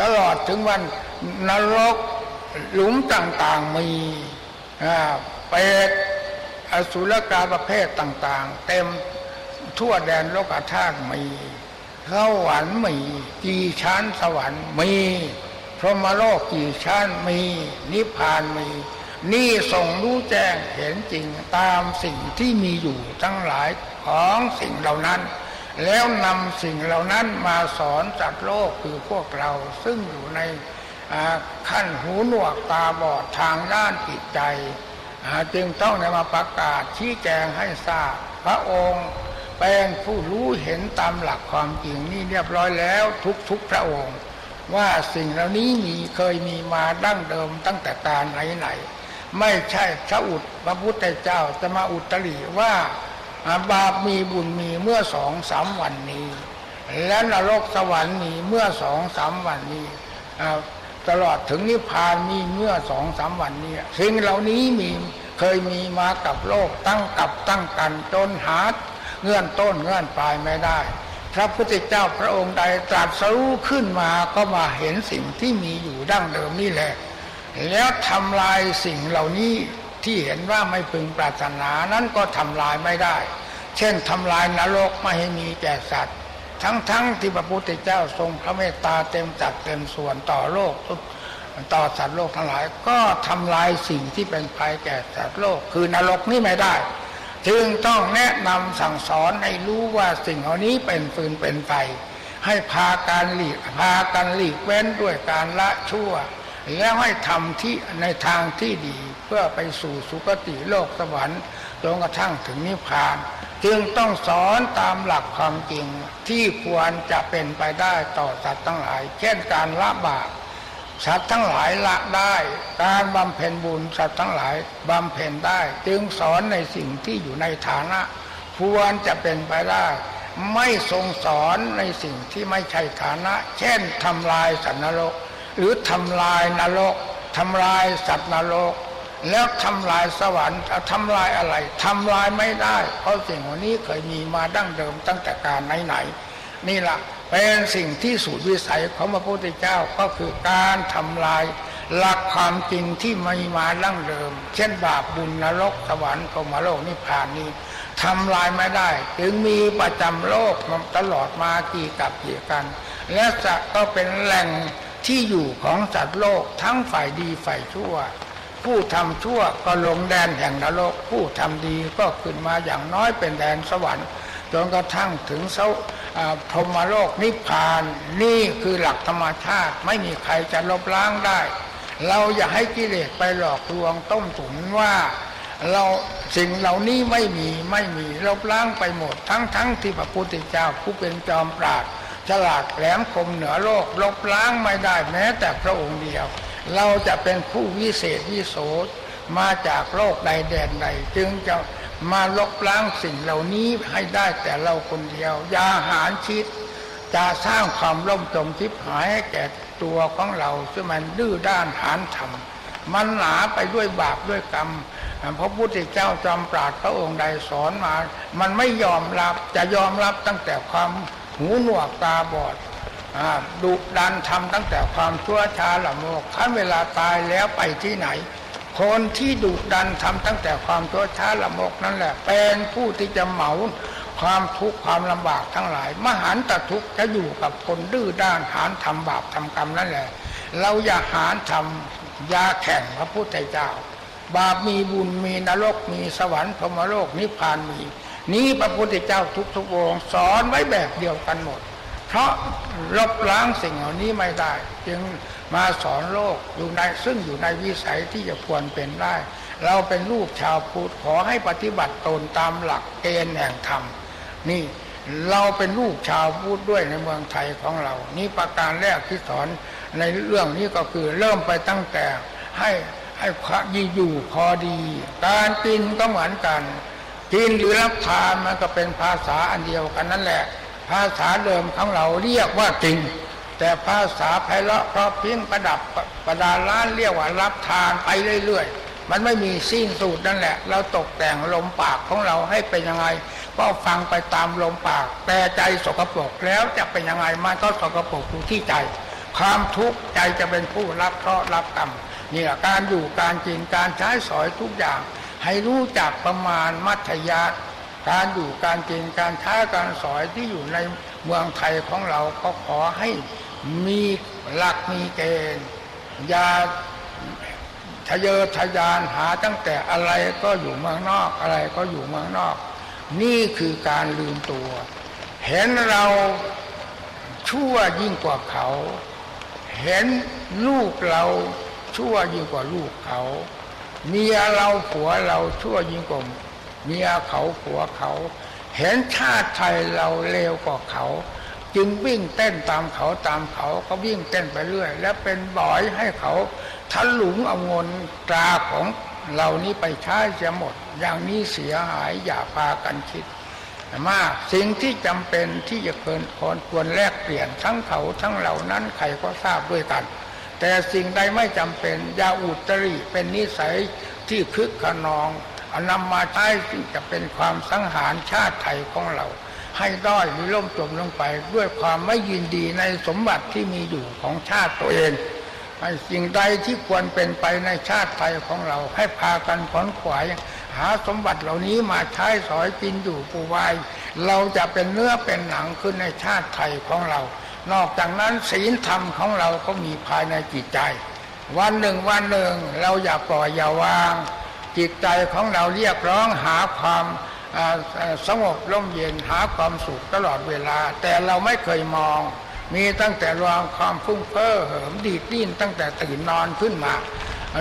ตลอดถึงวันนรกหลุมต่างๆมี เปรตอสุรกาประเภทต่าง ๆ เต็มทั่วแดนโลกธาตุมีสวรรค์มีกี่ชั้นสวรรค์มีพรหมโลกกี่ชั้นมี นิพพานมี นี่ส่งรู้แจ้งเห็นจริงตามสิ่งที่มีอยู่ทั้งหลายของสิ่งเหล่านั้น แล้วนำสิ่งเหล่านั้นมาสอนจัดโลกคือพวกเราซึ่งอยู่ใน ขั้นหูหนวกตาบอดทางด้านจิตใจ จึงต้องนมาประกาศชี้แจงให้ทราบพระองค์เป็นผู้รู้เห็นตามหลักความจริงนี่เรียบร้อยแล้วทุกทุกพระองค์ ว่าสิ่งเหล่านี้มีเคยมีมาดั้งเดิมตั้งแต่การไหนไหน ไม่ใช่พระอุตพระพุทธเจ้าจะมาอุตริว่าบาปมีบุญมีเมื่อสองสามวันนี้ และนรกสวรรค์มีเมื่อสองสามวันนี้ ตลอดถึงนิพพานมีเมื่อสองสามวันนี้สิ่งเหล่านี้มีเคยมีมากับโลกตั้งกับตั้งกันจนหาเงื่อนต้นเงื่อนปลายไม่ได้ พระพุทธเจ้าพระองค์ใดตรัสรู้ขึ้นมาก็มาเห็นสิ่งที่มีอยู่ดั้งเดิมนี่แหละ แล้วทำลายสิ่งเหล่านี้ที่เห็นว่าไม่พึงปรารถนานั้นก็ทำลายไม่ได้ เช่นทำลายนรกไม่ให้มีแก่สัตว์ ทั้งๆทที่พระพุทธเจ้าทรงพระเมตตาเต็มจัดเต็มส่วนต่อโลกต่อสัตว์โลกทั้งหลาย ก็ทำลายสิ่งที่เป็นภัยแก่สัตว์โลก คือนรกนี่ไม่ได้ จึงต้องแนะนำสั่งสอนให้รู้ว่าสิ่งเหล่านี้เป็นฟืนเป็นไฟให้พาการหลีกพากันหลีกเว้นด้วยการละชั่ว แล้วให้ทำที่ในทางที่ดี เพื่อไปสู่สุคติโลกสวรรค์จนกระทั่งถึงนิพพาน จึงต้องสอนตามหลักความจริงที่ควรจะเป็นไปได้ต่อสัตว์ทั้งหลาย เช่นการละบาปสัตว์ทั้งหลายละได้ การบำเพ็ญบุญสัตว์ทั้งหลายบำเพ็ญได้ จึงสอนในสิ่งที่อยู่ในฐานะ ควรจะเป็นไปได้ ไม่ทรงสอนในสิ่งที่ไม่ใช่ฐานะ เช่นทำลายสัตว์นรก หรือทำลายนรกทำลายสัตว์นรก แล้วทำลายสวรรค์จะทำลายอะไรทำลายไม่ได้ เพราะสิ่งนี้เคยมีมาดั้งเดิมตั้งแต่การไหนๆนี่แหละเป็นสิ่งที่สูตรวิสัยของพระพุทธเจ้าก็คือการทำลายหลักความจริงที่ไม่มาลั่งเดิม เช่นบาปบุญนรกสวรรค์พรมโลกนิพพานนี้ทำลายไม่ได้จึงมีประจำโลกมาตลอดมากี่กับกี่กัน และจะก็เป็นแหล่งที่อยู่ของสัตว์โลกทั้งฝ่ายดีฝ่ายชั่ว ผู้ทำชั่วก็ลงแดนแห่งนรก ผู้ทำดีก็ขึ้นมาอย่างน้อยเป็นแดนสวรรค์จนกระทั่งถึงเสาพรมโลกนิพพานนี่คือหลักธรรมชาติไม่มีใครจะลบล้างได้ เราอย่าให้กิเลสไปหลอกลวงต้มตุ๋นว่าเราสิ่งเหล่านี้ไม่มีไม่มีลบล้างไปหมด ทั้งทั้งที่พระพุทธเจ้าผู้เป็นจอมปราดฉลาดแหลมคมเหนือโลกลบล้างไม่ได้แม้แต่พระองค์เดียว เราจะเป็นผู้วิเศษวิโสมาจากโลกใดแดนใด จึงจะมาลบล้างสิ่งเหล่านี้ให้ได้แต่เราคนเดียว ยาหารชิดจะสร้างความล่มจมทิพหายให้แก่ตัวของเราซึ่งมันดื้อด้านหานธรรมมันหนาไปด้วยบาปด้วยกรรมพระพุทธเจ้าจอมปราดพระองค์ใดสอนมา มันไม่ยอมรับจะยอมรับตั้งแต่ความหูหนวกตาบอด ดุดันทำตั้งแต่ความชั่วช้าละโมกขั้นเวลาตายแล้วไปที่ไหน คนที่ดุดันทำตั้งแต่ความตัวช้าละมกนั่นแหละ เป็นผู้ที่จะเหมาความทุกข์ความลำบากทั้งหลาย มหันตทุกข์จะอยู่กับคนดื้อด้านหานทำบาปทำกรรมนั่นแหละ เราอย่าหานทำยาแข่งพระพุทธเจ้า บาปมีบุญมีนรกมีสวรรค์พรมโลกนิพพานมี นี้พระพุทธเจ้าทุกทุกองสอนไว้แบบเดียวกันหมด เพราะลบล้างสิ่งเหล่านี้ไม่ได้ จึงมาสอนโลกอยู่ในซึ่งอยู่ในวิสัยที่จะควรเป็นได้ เราเป็นลูกชาวพุทธขอให้ปฏิบัติตนตามหลักเกณฑ์แห่งธรรม นี่เราเป็นลูกชาวพุทธด้วยในเมืองไทยของเรา นี่ประการแรกที่สอนในเรื่องนี้ก็คือเริ่มไปตั้งแต่ให้ให้พระยีอยู่พอดี การกินก็เหมือนกัน กินหรือรับทานมันก็เป็นภาษาอันเดียวกันนั่นแหละ ภาษาเดิมของเราเรียกว่าจริง แต่ภาษาไพเราะเพราะพิ้งประดับประดาล้านเรียกว่ารับทานไปเรื่อยๆ มันไม่มีสิ้นสุดนั่นแหละ เราตกแต่งลมปากของเราให้เป็นยังไง ก็ฟังไปตามลมปาก แต่ใจสกปรกแล้วจะเป็นยังไงมันก็สกปรกอยู่ที่ใจ ความทุกข์ใจจะเป็นผู้รับเคราะห์รับกรรมเนี่ยการอยู่การกินการใช้สอยทุกอย่าง ให้รู้จักประมาณมัธยัติ การอยู่การกินการใช้การสอยที่อยู่ในเมืองไทยของเราก็ขอให้มีหลักมีเกณฑ์อย่าทะเยอทะยานหาตั้งแต่อะไรก็อยู่เมืองนอกอะไรก็อยู่เมืองนอก นี่คือการลืมตัว เห็นเราชั่วยิ่งกว่าเขา เห็นลูกเราชั่วยิ่งกว่าลูกเขา เมียเราผัวเราชั่วยิ่งกว่า เมียเขาผัวเขา เห็นชาติไทยเราเลวกว่าเขา จึงวิ่งเต้นตามเขาตามเขาก็วิ่งเต้นไปเรื่อย และเป็นบ่อยให้เขาทะลุงเอาเงินตราของเหล่านี้ไปใช้จะหมด อย่างนี้เสียหายอย่าพากันคิดมากสิ่งที่จำเป็นที่จะเกินคนควรแลกเปลี่ยนทั้งเขาทั้งเหล่านั้นใครก็ทราบด้วยกัน แต่สิ่งใดไม่จำเป็นยาอุตริเป็นนิสัยที่คึกขนอง เอานำมาใช้จะเป็นความสังหารชาติไทยของเรา ให้ด้อยหรือล่มจมลงไปด้วยความไม่ยินดีในสมบัติที่มีอยู่ของชาติตัวเองสิ่งใดที่ควรเป็นไปในชาติไทยของเราให้พากันขนขวาย หาสมบัติเหล่านี้มาใช้สอยกินอยู่ปูวาย เราจะเป็นเนื้อเป็นหนังขึ้นในชาติไทยของเรา นอกจากนั้นศีลธรรมของเราก็มีภายในจิตใจ วันหนึ่งวันหนึ่งเราอย่าปล่อยอย่าวาง จิตใจของเราเรียกร้องหาความสงบร่มเย็นหาความสุขตลอดเวลา แต่เราไม่เคยมอง มีตั้งแต่รองความฟุ้งเฟ้อเหิมดีดดิ้นตั้งแต่ตื่นนอนขึ้นมา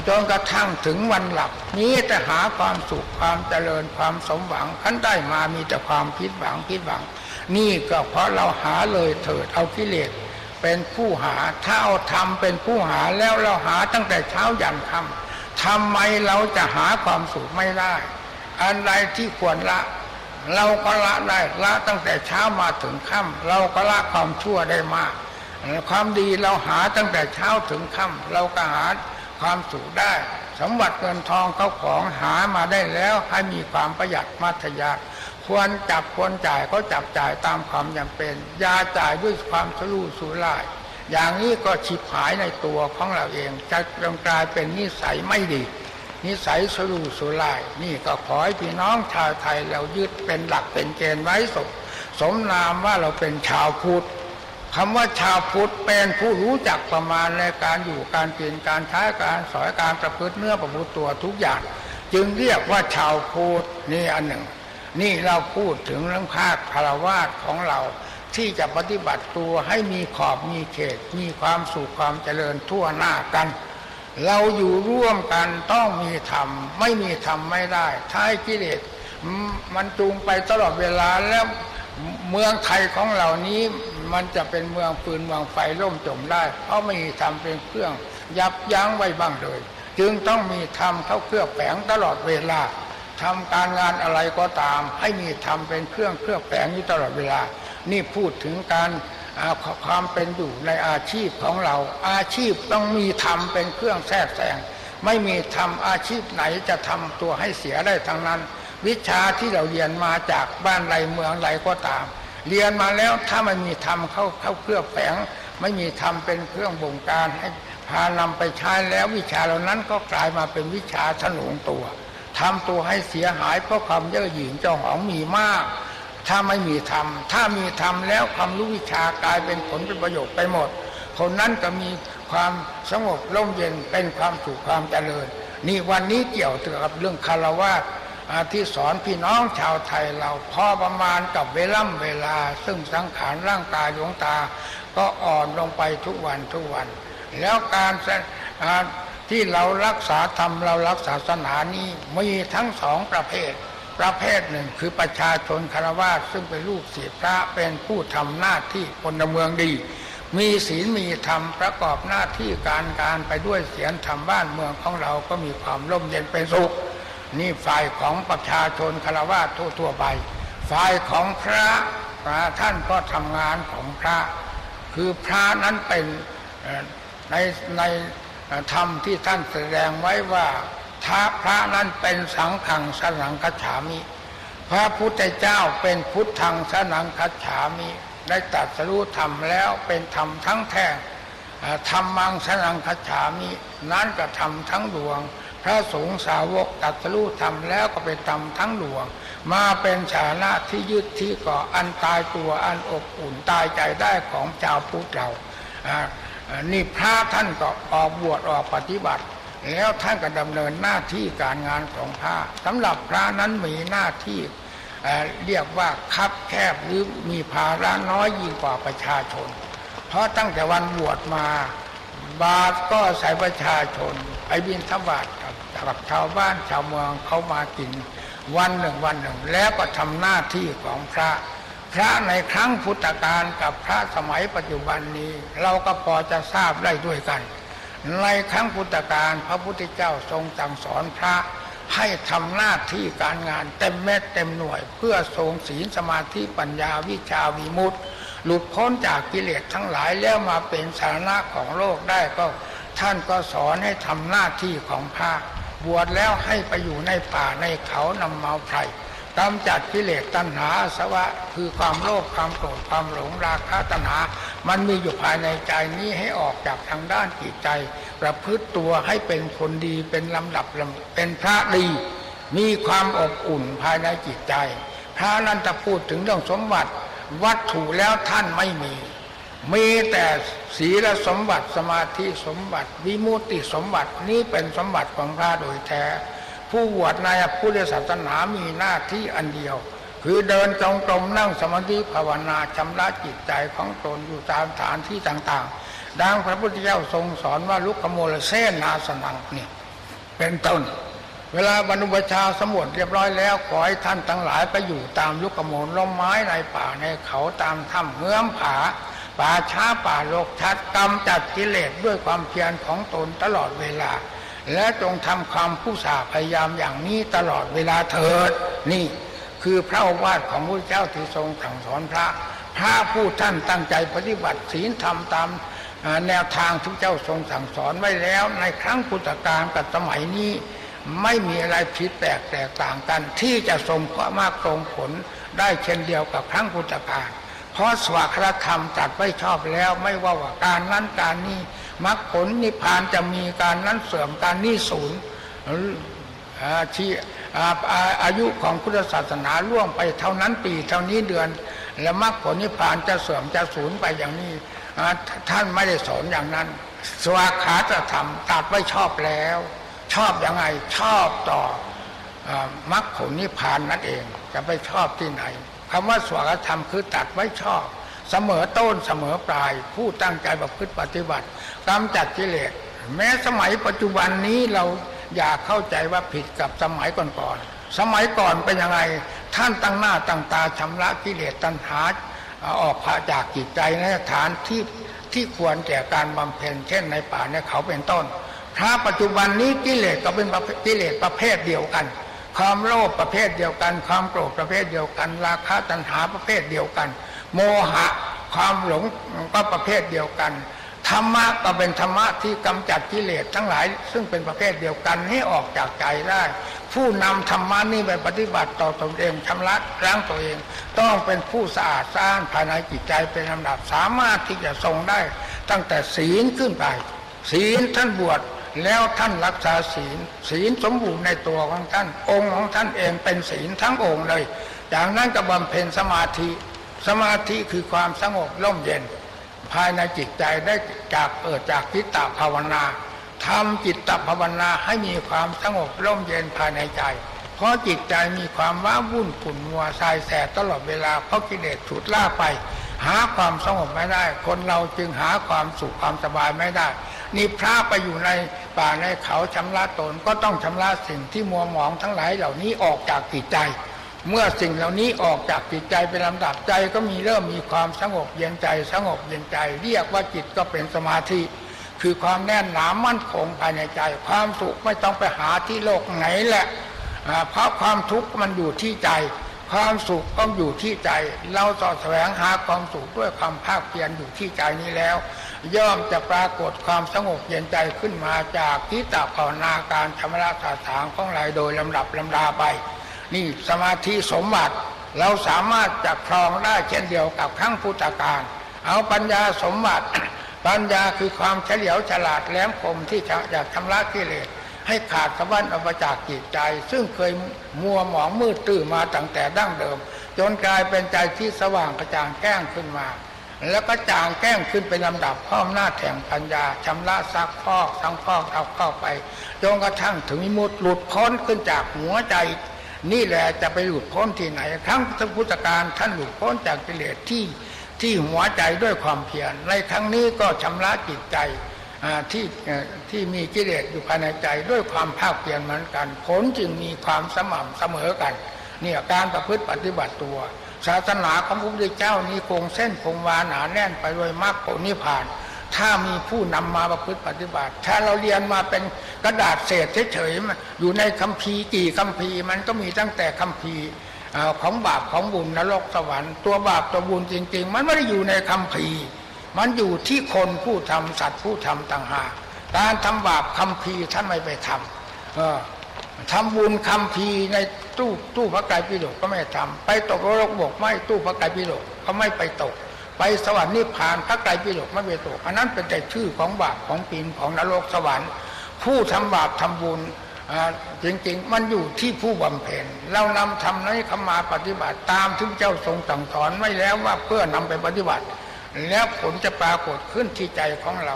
จนกระทั่งถึงวันหลับนี้แต่หาความสุขความเจริญความสมหวังขั้นได้มามีแต่ความพิดหวังพิดหวัง นี่ก็เพราะเราหาเลยเถิดเอากิเลสเป็นผู้หาถ้าเอาธรรมเป็นผู้หาแล้วเราหาตั้งแต่เช้ายันค่ำ ทำไมเราจะหาความสุขไม่ได้ อันใดที่ควรละ เราก็ละได้ละตั้งแต่เช้ามาถึงค่ำเราก็ละความชั่วได้มาก ความดีเราหาตั้งแต่เช้าถึงค่ำเราก็หาความสุขได้ สมบัติเงินทองเขาของหามาได้แล้วให้มีความประหยัดมัธยัติควรจับควรจ่ายก็จับจ่ายตามความจำเป็นยาจ่ายด้วยความสลู่สุร่าย อย่างนี้ก็ฉิบหายในตัวของเราเอง จะกลายเป็นนิสัยไม่ดี นิสัยสรูสุลายนี่ก็ขอให้พี่น้องชาวไทยเรายึดเป็นหลักเป็นเกณฑ์ไว้สมสมนามว่าเราเป็นชาวพุทธคำว่าชาวพุทธเป็นผู้รู้จักประมาณในการอยู่การกินการใช้การสอยการประพฤติเนื้อประพฤติตัวทุกอย่าง จึงเรียกว่าชาวพุทธนี่อันหนึ่ง นี่เราพูดถึงเรื่องภาคคารวาสของเรา ที่จะปฏิบัติตัวให้มีขอบมีเขต มีความสุขความเจริญทั่วหน้ากัน เราอยู่ร่วมกันต้องมีธรรม ไม่มีธรรมไม่ได้ท้ายกิเลสมันจูงไปตลอดเวลาแล้วเมืองไทยของเหล่านี้มันจะเป็นเมืองปืนเมืองไฟล่มจมได้ เพราะไม่มีธรรมเป็นเครื่อง ยับยั้งไว้บ้างเลย จึงต้องมีธรรมเข้าเครื่องแฝงตลอดเวลาทำการงานอะไรก็ตาม ให้มีธรรมเป็นเครื่องเครื่องแฝงอยู่ตลอดเวลา นี่พูดถึงการความเป็นอยู่ในอาชีพของเรา อาชีพต้องมีธรรมเป็นเครื่องแทรกแซงไม่มีธรรมอาชีพไหนจะทำตัวให้เสียได้ทั้งนั้น วิชาที่เราเรียนมาจากบ้านไรเมืองไรก็ตาม เรียนมาแล้วถ้าไม่มีธรรมเข้าเข้าเครื่องแฝง ไม่มีธรรมเป็นเครื่องบงการให้พานำไปใช้แล้ววิชาเหล่านั้นก็กลายมาเป็นวิชาถนงตัวทำตัวให้เสียหายเพราะความเย่อหยิ่งเจ้าของมีมาก ถ้าไม่มีธรรม ถ้ามีธรรมแล้วความรู้วิชากลายเป็นผลเป็นประโยชน์ไปหมด คนนั้นจะมีความสงบร่มเย็นเป็นความสุขความเจริญ นี่วันนี้เกี่ยวกับเรื่องคารวะที่สอนพี่น้องชาวไทยเราพอประมาณกับเวล่ำเวลา ซึ่งสังขารร่างกายดวงตา ก็อ่อนลงไปทุกวันทุกวัน แล้วการที่เรารักษาธรรมเรารักษาศาสนานี้มีทั้งสองประเภท ประเภทหนึ่งคือประชาชนคารวะซึ่งเป็นลูกศิษย์พระเป็นผู้ทำหน้าที่พลเมืองดี มีศีลมีธรรมประกอบหน้าที่การการไปด้วยเสียงธรรมบ้านเมืองของเราก็มีความร่มเย็นเป็นสุข นี่ฝ่ายของประชาชนคารวะทั่วๆไปฝ่ายของพระพระท่านก็ทำงานของพระ คือพระนั้นเป็นในในธรรมที่ท่านแสดงไว้ว่า พระนั้นเป็นสังขังสนังคัจฉามิ พระพุทธเจ้าเป็นพุทธังสนังคัจฉามิ ได้ตัดสรู้ธรรมแล้วเป็นธรรมทั้งแท้ธรรมังสนังคัจฉามิ นั้นก็ทำทั้งดวง พระสงฆ์สาวกตัดสรู้ธรรมแล้วก็เป็นธรรมทั้งดวง มาเป็นฐานะที่ยึดที่ก่ออันตายตัวอันอบอุ่นตายใจได้ของชาวพุทธเรานี่พระท่านก็ออกบวชออกปฏิบัติ แล้วท่านก็ดำเนินหน้าที่การงานของพระสำหรับพระนั้นมีหน้าที่เรียกว่าคับแคบหรือมีภาระน้อยยิ่งกว่าประชาชน เพราะตั้งแต่วันบวชมาบาทก็ใส่ประชาชนไปบินทบาทกับกับชาวบ้านชาวเมืองเขามากินวันหนึ่งวันหนึ่ง แล้วก็ทำหน้าที่ของพระ พระในครั้งพุทธกาลกับพระสมัยปัจจุบันนี้ เราก็พอจะทราบได้ด้วยกัน ในครั้งพุทธกาลพระพุทธเจ้าทรงสั่งสอนพระให้ทำหน้าที่การงานเต็มเม็ดเต็มหน่วย เพื่อทรงศีลสมาธิปัญญาวิชาวิมุตติ หลุดพ้นจากกิเลสทั้งหลายแล้วมาเป็นสาระของโลกได้ก็ ท่านก็สอนให้ทำหน้าที่ของพระบวชแล้วให้ไปอยู่ในป่าในเขานำเมาไพร กำจัดกิเลสตัณหาสวะ คือความโลภความโกรธความหลงราคะตัณหา มันมีอยู่ภายในใจนี้ให้ออกจากทางด้านจิตใจ ประพฤติตัวให้เป็นคนดีเป็นลำดับเป็นพระดี มีความอบอุ่นภายในจิตใจ พระนันตพูดถึงเรื่องสมบัติ วัตถุแล้วท่านไม่มี มีแต่ศีลสมบัติสมาธิสมบัติ วิมุติสมบัตินี้เป็นสมบัติของพระโดยแท้ ผู้บวชในพุทธศาสนามีหน้าที่อันเดียว คือเดินจงกรมนั่งสมาธิภาวนาชำระจิตใจของตนอยู่ตามฐานที่ต่างๆ ดังพระพุทธเจ้าทรงสอนว่าลุกขโมลเสนาสนังนี่เป็นต้น เวลาบรรลุชาสมุดเรียบร้อยแล้วขอให้ท่านทั้งหลายไปอยู่ตามลุกขโมลล้มไม้ในป่าในเขาตามถ้ำเงื่อมผาป่าช้าป่าโลกชัดกำจัดกิเลสด้วยความเพียรของตนตลอดเวลา และจงทำความผู้สาพยายามอย่างนี้ตลอดเวลาเถิด นี่คือพระโอวาทของพระเจ้าที่ทรงสั่งสอนพระ พระผู้ท่านตั้งใจปฏิบัติศีลธรรมตามแนวทางทุกเจ้าทรงสั่งสอนไว้แล้ว ในครั้งพุทธกาลกับสมัยนี้ ไม่มีอะไรผิดแปลกแตกต่างกัน ที่จะทรงความมากตรงผลได้เช่นเดียวกับครั้งพุทธกาลเพราะสวากรธรรมจัดไว้ชอบแล้วไม่ว่าว่าการนั้นการนี้ มรรคผลนิพพานจะมีการนั้นเสื่อมการนี้ศูนย์ที่อายุของพุทธศาสนาล่วงไปเท่านั้นปีเท่านี้เดือน และมรรคผลนิพพานจะเสื่อมจะสูญไปอย่างนี้ ท่านไม่ได้สอนอย่างนั้น สวาขาจะทำตัดไว้ชอบแล้ว ชอบอยังไงชอบต่อมรรคผลนิพพานนั่นเอง จะไปชอบที่ไหนคำว่าสวากธรรมคือตัดไว้ชอบ เสมอต้นเสมอปลาย ผู้ตั้งใจประพฤติปฏิบัติ กำจัดกิเลสแม้สมัยปัจจุบันนี้เราอยากเข้าใจว่าผิดกับสมัยก่อนๆสมัยก่อนเป็นยังไงท่านตั้งหน้าตั้งตาชำระกิเลสตัณหาออกพาจากจิตใจในฐานที่ที่ควรแก่การบำเพ็ญเช่นในป่าในเขาเป็นต้นพระปัจจุบันนี้กิเลสก็เป็นกิเลสประเภทเดียวกัน ความโลภประเภทเดียวกัน ความโกรธประเภทเดียวกัน ราคะตัณหาประเภทเดียวกัน โมหะความหลงก็ประเภทเดียวกัน ธรรมะก็เป็นธรรมะที่กำจัดกิเลสทั้งหลาย ซึ่งเป็นประเภทเดียวกันให้ออกจากใจได้ ผู้นำธรรมะนี้ไปปฏิบัติต่อตนเองชำระล้างตัวเอง ต้องเป็นผู้สะอาดสะอ้านภายในจิตใจเป็นลำดับสามารถที่จะทรงได้ ตั้งแต่ศีลขึ้นไป ศีลท่านบวชแล้วท่านรักษาศีล ศีลสมบูรณ์ในตัวของท่าน องค์ของท่านเองเป็นศีลทั้งองค์เลย จากนั้นก็บำเพ็ญสมาธิ สมาธิคือความสงบร่มเย็น ภายในจิตใจได้จากเปิดจากจิตตภาวนาทำจิตตภาวนาให้มีความสงบร่มเย็นภายในใจ เพราะจิตใจมีความว้าวุ่นขุ่นมัวทรายแสบตลอดเวลาเพราะกิเลสฉุดล่าไป หาความสงบไม่ได้ คนเราจึงหาความสุขความสบายไม่ได้ นี่พระไปอยู่ในป่าในเขาชำระตนก็ต้องชำระสิ่งที่มัวหมองทั้งหลายเหล่านี้ออกจากจิตใจ เมื่อสิ่งเหล่านี้ออกจากจิตใจเป็นลำดับใจก็มีเริ่มมีความสงบเย็นใจ สงบเย็นใจ เรียกว่าจิตก็เป็นสมาธิ คือความแน่นหนามั่นคงภายในใจ ความสุขไม่ต้องไปหาที่โลกไหนแหละเพราะความทุกข์มันอยู่ที่ใจ ความสุขก็อยู่ที่ใจ เราต่อแสวงหาความสุขด้วยความภาคเพียรอยู่ที่ใจนี้แล้ว ย่อมจะปรากฏความสงบเย็นใจขึ้นมาจากทิฏฐภาวนาการชำระสาสางของไหลโดยลำดับลำดาไป นี่สมาธิสมบัติเราสามารถจะครองได้เช่นเดียวกับขั้งพุทธการเอาปัญญาสมบัติ ปัญญาคือความเฉลียวฉลาดแหลมคมที่จะอยากชำระกิเลสให้ขาดสะบั้นออกจากจิตใจ ซึ่งเคยมัวหมองมืดตื้อมาตั้งแต่ดั้งเดิม จนกลายเป็นใจที่สว่างกระจ่างแก้งขึ้นมา แล้วก็จางแก้งขึ้นเป็นลำดับพ้อมหน้าแถงปัญญาชำระซักพอกทั้งพอกเอาเข้าไปจนกระทั่งถึงมิมุตหลุดพ้นขึ้นจากหัวใจ นี่แหละจะไปหลุดพ้นที่ไหนทั้งพุทธการท่านหลุดพ้นจากกิเลสที่ที่หัวใจด้วยความเพียรในครั้งนี้ก็ชำระจิตใจที่ที่มีกิเลสอยู่ภายในใจด้วยความภาคเพียรเหมือนกัน ผลจึงมีความสม่ำเสมอกันเนี่ยการประพฤติปฏิบัติตัวศาสนาของพระพุทธเจ้านี้คงเส้นคงวาหนาแน่นไปด้วยมรรคผลนิพพาน ถ้ามีผู้นำมาประพฤติปฏิบัติ ถ้าเราเรียนมาเป็นกระดาษเศษเฉยๆอยู่ในคัมภีร์กี่คัมภีร์มันก็มีตั้งแต่คัมภีร์ของบาปของบุญนรกสวรรค์ตัวบาปตัวบุญจริง ๆ มันไม่ได้อยู่ในคัมภีร์ มันอยู่ที่คนผู้ทำสัตว์ผู้ทำต่างหากการทำบาปคัมภีร์ท่านไม่ไปทำทำบุญคัมภีร์ในตู้ตู้พระไตรปิฎกก็ไม่ทำไปตกโลกบกไม่ตู้พระไตรปิฎกเขาไม่ไปตก สวรรค์นิพพานพระไตรปิฎกไม่ไปตอันนั้นเป็นแต่ชื่อของบาปของปีนของนรกสวรรค์ ผู้ทำบาปทำบุญจริงๆ มันอยู่ที่ผู้บำเพ็ญเรานำทำนี้เข้ามาปฏิบัติตามที่เจ้าทรงสั่งสอนไว้แล้วว่าเพื่อนำไปปฏิบัติ แล้วผลจะปรากฏขึ้นที่ใจของเรา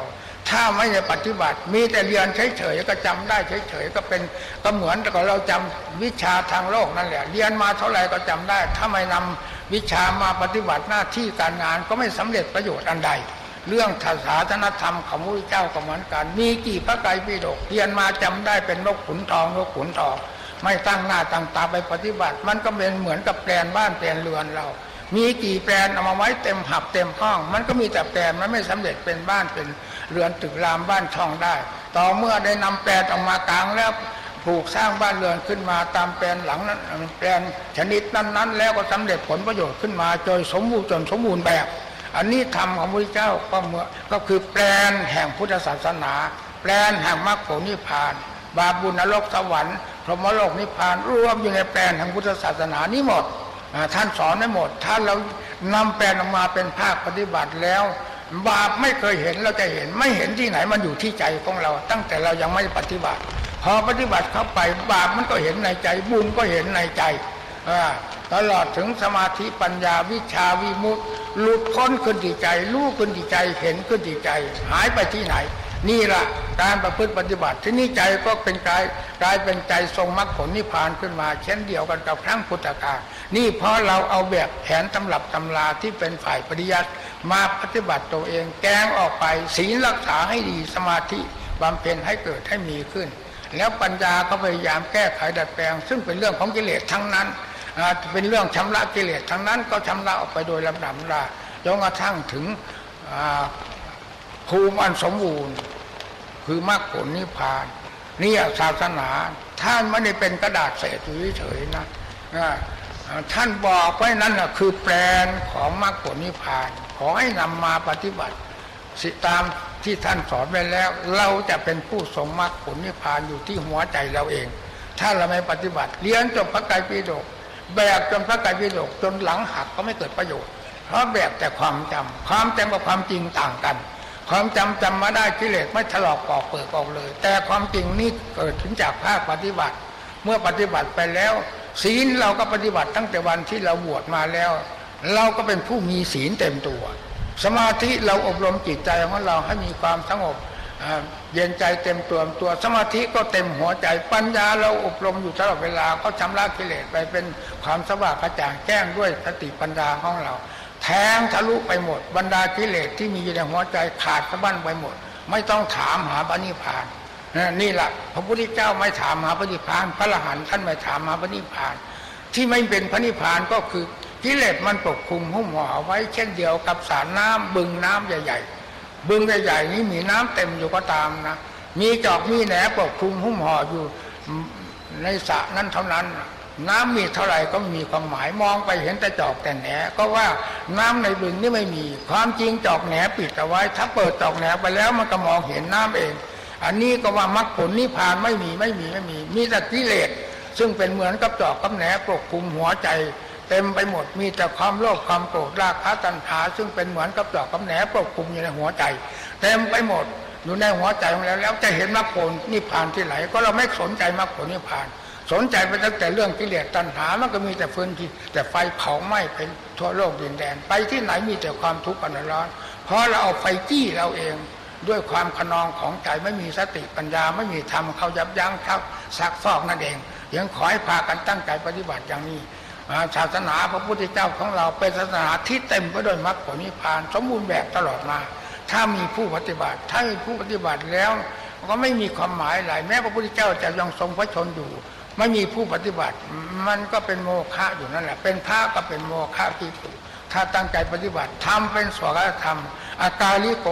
ถ้าไม่ได้ปฏิบัติ มีแต่เรียนเฉยๆก็จำได้เฉยๆก็เป็นก็เหมือนกับเราจำวิชาทางโลกนั่นแหละ เรียนมาเท่าไหร่ก็จำได้ ถ้าไม่นำ วิชามาปฏิบัติหน้าที่การงานก็ไม่สำเร็จประโยชน์อันใด เรื่องศาสนธรรมของพระเจ้าก็เหมือนกัน มีกี่พระไตรปิฎกเรียนมาจำได้เป็นนกขุนทองนกขุนทอง ไม่ตั้งหน้าตั้งตาไปปฏิบัติ มันก็เป็นเหมือนกับแปลนบ้านแปลนเรือนเรา มีกี่แปลนเอามาไว้เต็มหับเต็มห้อง มันก็มีแต่แปลนมันไม่สำเร็จเป็นบ้านเป็นเรือนตึกรามบ้านช่องได้ ต่อเมื่อได้นำแปลนออกมากลางแล้ว ผูกสร้างบ้านเรือนขึ้นมาตามแปลนหลังนั้นแปลนชนิดนั้นๆ แล้วก็สำเร็จผลประโยชน์ขึ้นมาโดยสมบูรณ์จนสมบูรณ์แบบ อันนี้ธรรมของพระเจ้าก็เมื่อก็คือแปลนแห่งพุทธศาสนา แปลนแห่งมรรคผลนิพพาน บาบุญนรกสวรรค์พรหมโลกนิพพานรวมอยู่ในแปลนแห่งพุทธศาสนานี้หมดท่านสอนได้หมด ถ้าเรานำแปลนออกมาเป็นภาคปฏิบัติแล้วบาปไม่เคยเห็นเราจะเห็นไม่เห็นที่ไหนมันอยู่ที่ใจของเรา ตั้งแต่เรายังไม่ปฏิบัติ พอปฏิบัติเข้าไปบาปมันก็เห็นในใจ บุญก็เห็นในใจตลอดถึงสมาธิปัญญาวิชาวิมุตติหลุดพ้นขึ้นที่ใจรู้ขึ้นที่ใจเห็นขึ้นที่ใจ หายไปที่ไหน นี่ละการประพฤติปฏิบัติที่นี่ใจก็เป็นกายกลายเป็นใจทรงมรรคผลนิพพานขึ้นมา เช่นเดียวกันกับครั้งพุทธกาลนี่เพราะเราเอาแบบแผนตำรับตำราที่เป็นฝ่ายปฏิยัติมาปฏิบัติตัวเองแกงออกไปศีลรักษาให้ดีสมาธิบำเพ็ญให้เกิดให้มีขึ้น แล้วปัญญาก็พยายามแก้ไขดัดแปลง ซึ่งเป็นเรื่องของกิเลสทั้งนั้นเป็นเรื่องชำระกิเลสทั้งนั้นก็ชำระออกไปโดยลำดับลาจนกระทั่งถึงภูมิอันสมบูรณ์ คือมรรคผลนิพพานนี่ศาสนาท่านไม่ได้เป็นกระดาษเศษเฉยๆนะท่านบอกไว้นั้นนะคือแปลนของมรรคผลนิพพาน ขอให้นำมาปฏิบัติสิตาม ที่ท่านสอนไว้แล้ว เราจะเป็นผู้สมมรรคผลนิพพานอยู่ที่หัวใจเราเอง ถ้าเราไม่ปฏิบัติเรียนจบพระไตรปิฎกแบกจนพระไตรปิฎกจนหลังหักก็ไม่เกิดประโยชน์ เพราะแบบแต่ความจำความจำกับความจริงต่างกัน ความจำจำมาได้กิเลสไม่ถลอกปอกเปิดออกเลย แต่ความจริงนี่เกิดถึงจากภาคปฏิบัติ เมื่อปฏิบัติไปแล้ว ศีลเราก็ปฏิบัติตั้งแต่วันที่เราบวชมาแล้ว เราก็เป็นผู้มีศีลเต็มตัว สมาธิเราอบรมจิตใจของเราให้มีความสงบเย็นใจเต็มตัวตัวสมาธิก็เต็มหัวใจปัญญาเราอบรมอยู่ตลอดเวลาก็ชำระกิเลสไปเป็นความสว่างกระจ่างแจ้งด้วยสติปัญญาของเรา แทงทะลุไปหมด บรรดากิเลสที่มีอยู่ในหัวใจขาดสะบั้นไปหมด ไม่ต้องถามหาปณิพานนี่แหละพระพุทธเจ้าไม่ถามหาปณิพาน พระอรหันต์ท่านไม่ถามหาปณิพาน ที่ไม่เป็นพระนิพานก็คือ กิเลสมันปกคลุมหุ้มห่อไว้เช่นเดียวกับสารน้ำบึงน้ำใหญ่ ๆ บึงใหญ่ๆนี้มีน้ำเต็มอยู่ก็ตามนะ มีจอกมีแหนปกคลุมหุ้มห่ออยู่ในสระนั้นเท่านั้น น้ำมีเท่าไหร่ก็มีความหมายมองไปเห็นแต่จอกแต่แหนก็ว่าน้ำในบึงนี่ไม่มี ความจริงจอกแหนปิดเอาไว้ ถ้าเปิดจอกแหนไปแล้วมันก็มองเห็นน้ำเอง อันนี้ก็ว่ามรรคผลนิพพานไม่มีไม่มีไม่มี มีแต่กิเลสซึ่งเป็นเหมือนกับจอกกับแหนปกคลุมหัวใจ เต็มไปหมดมีแต่ความโลภความโกรธราคะตัณหา ซึ่งเป็นเหมือนกับดอกกำแหนปกคลุมอยู่ในหัวใจ เต็มไปหมดอยู่ในหัวใจของเราแล้วจะเห็นมรรคผลนิพพานที่ไหนก็เราไม่สนใจมรรคผลนิพพาน สนใจไปตั้งแต่เรื่องกิเลสตัณหา มันก็มีแต่ฟืนที่แต่ไฟเผาไหม้เป็นทั่วโลกดินแดน ไปที่ไหนมีแต่ความทุกข์อันร้อน เพราะเราเอาไฟจี้เราเองด้วยความขนองของใจไม่มีสติปัญญาไม่มีธรรมเขายับยั้งเขาซักฟอกนั่นเองยังขอให้พากันตั้งใจปฏิบัติอย่างนี้ ศาสนาพระพุทธเจ้าของเราเป็นศาสนาที่เต็มไปด้วยมรรคผลนิพพาน สมบูรณ์แบบตลอดมา ถ้ามีผู้ปฏิบัติ ถ้ามีผู้ปฏิบัติแล้วก็ไม่มีความหมายอะไรแม้พระพุทธเจ้าจะยังทรงพระชนอยู่ ไม่มีผู้ปฏิบัติ มันก็เป็นโมฆะอยู่นั่นแหละ เป็นพระก็เป็นโมฆะที่ถ้าตั้งใจปฏิบัติทำเป็นสวดธรรม อากาลิโก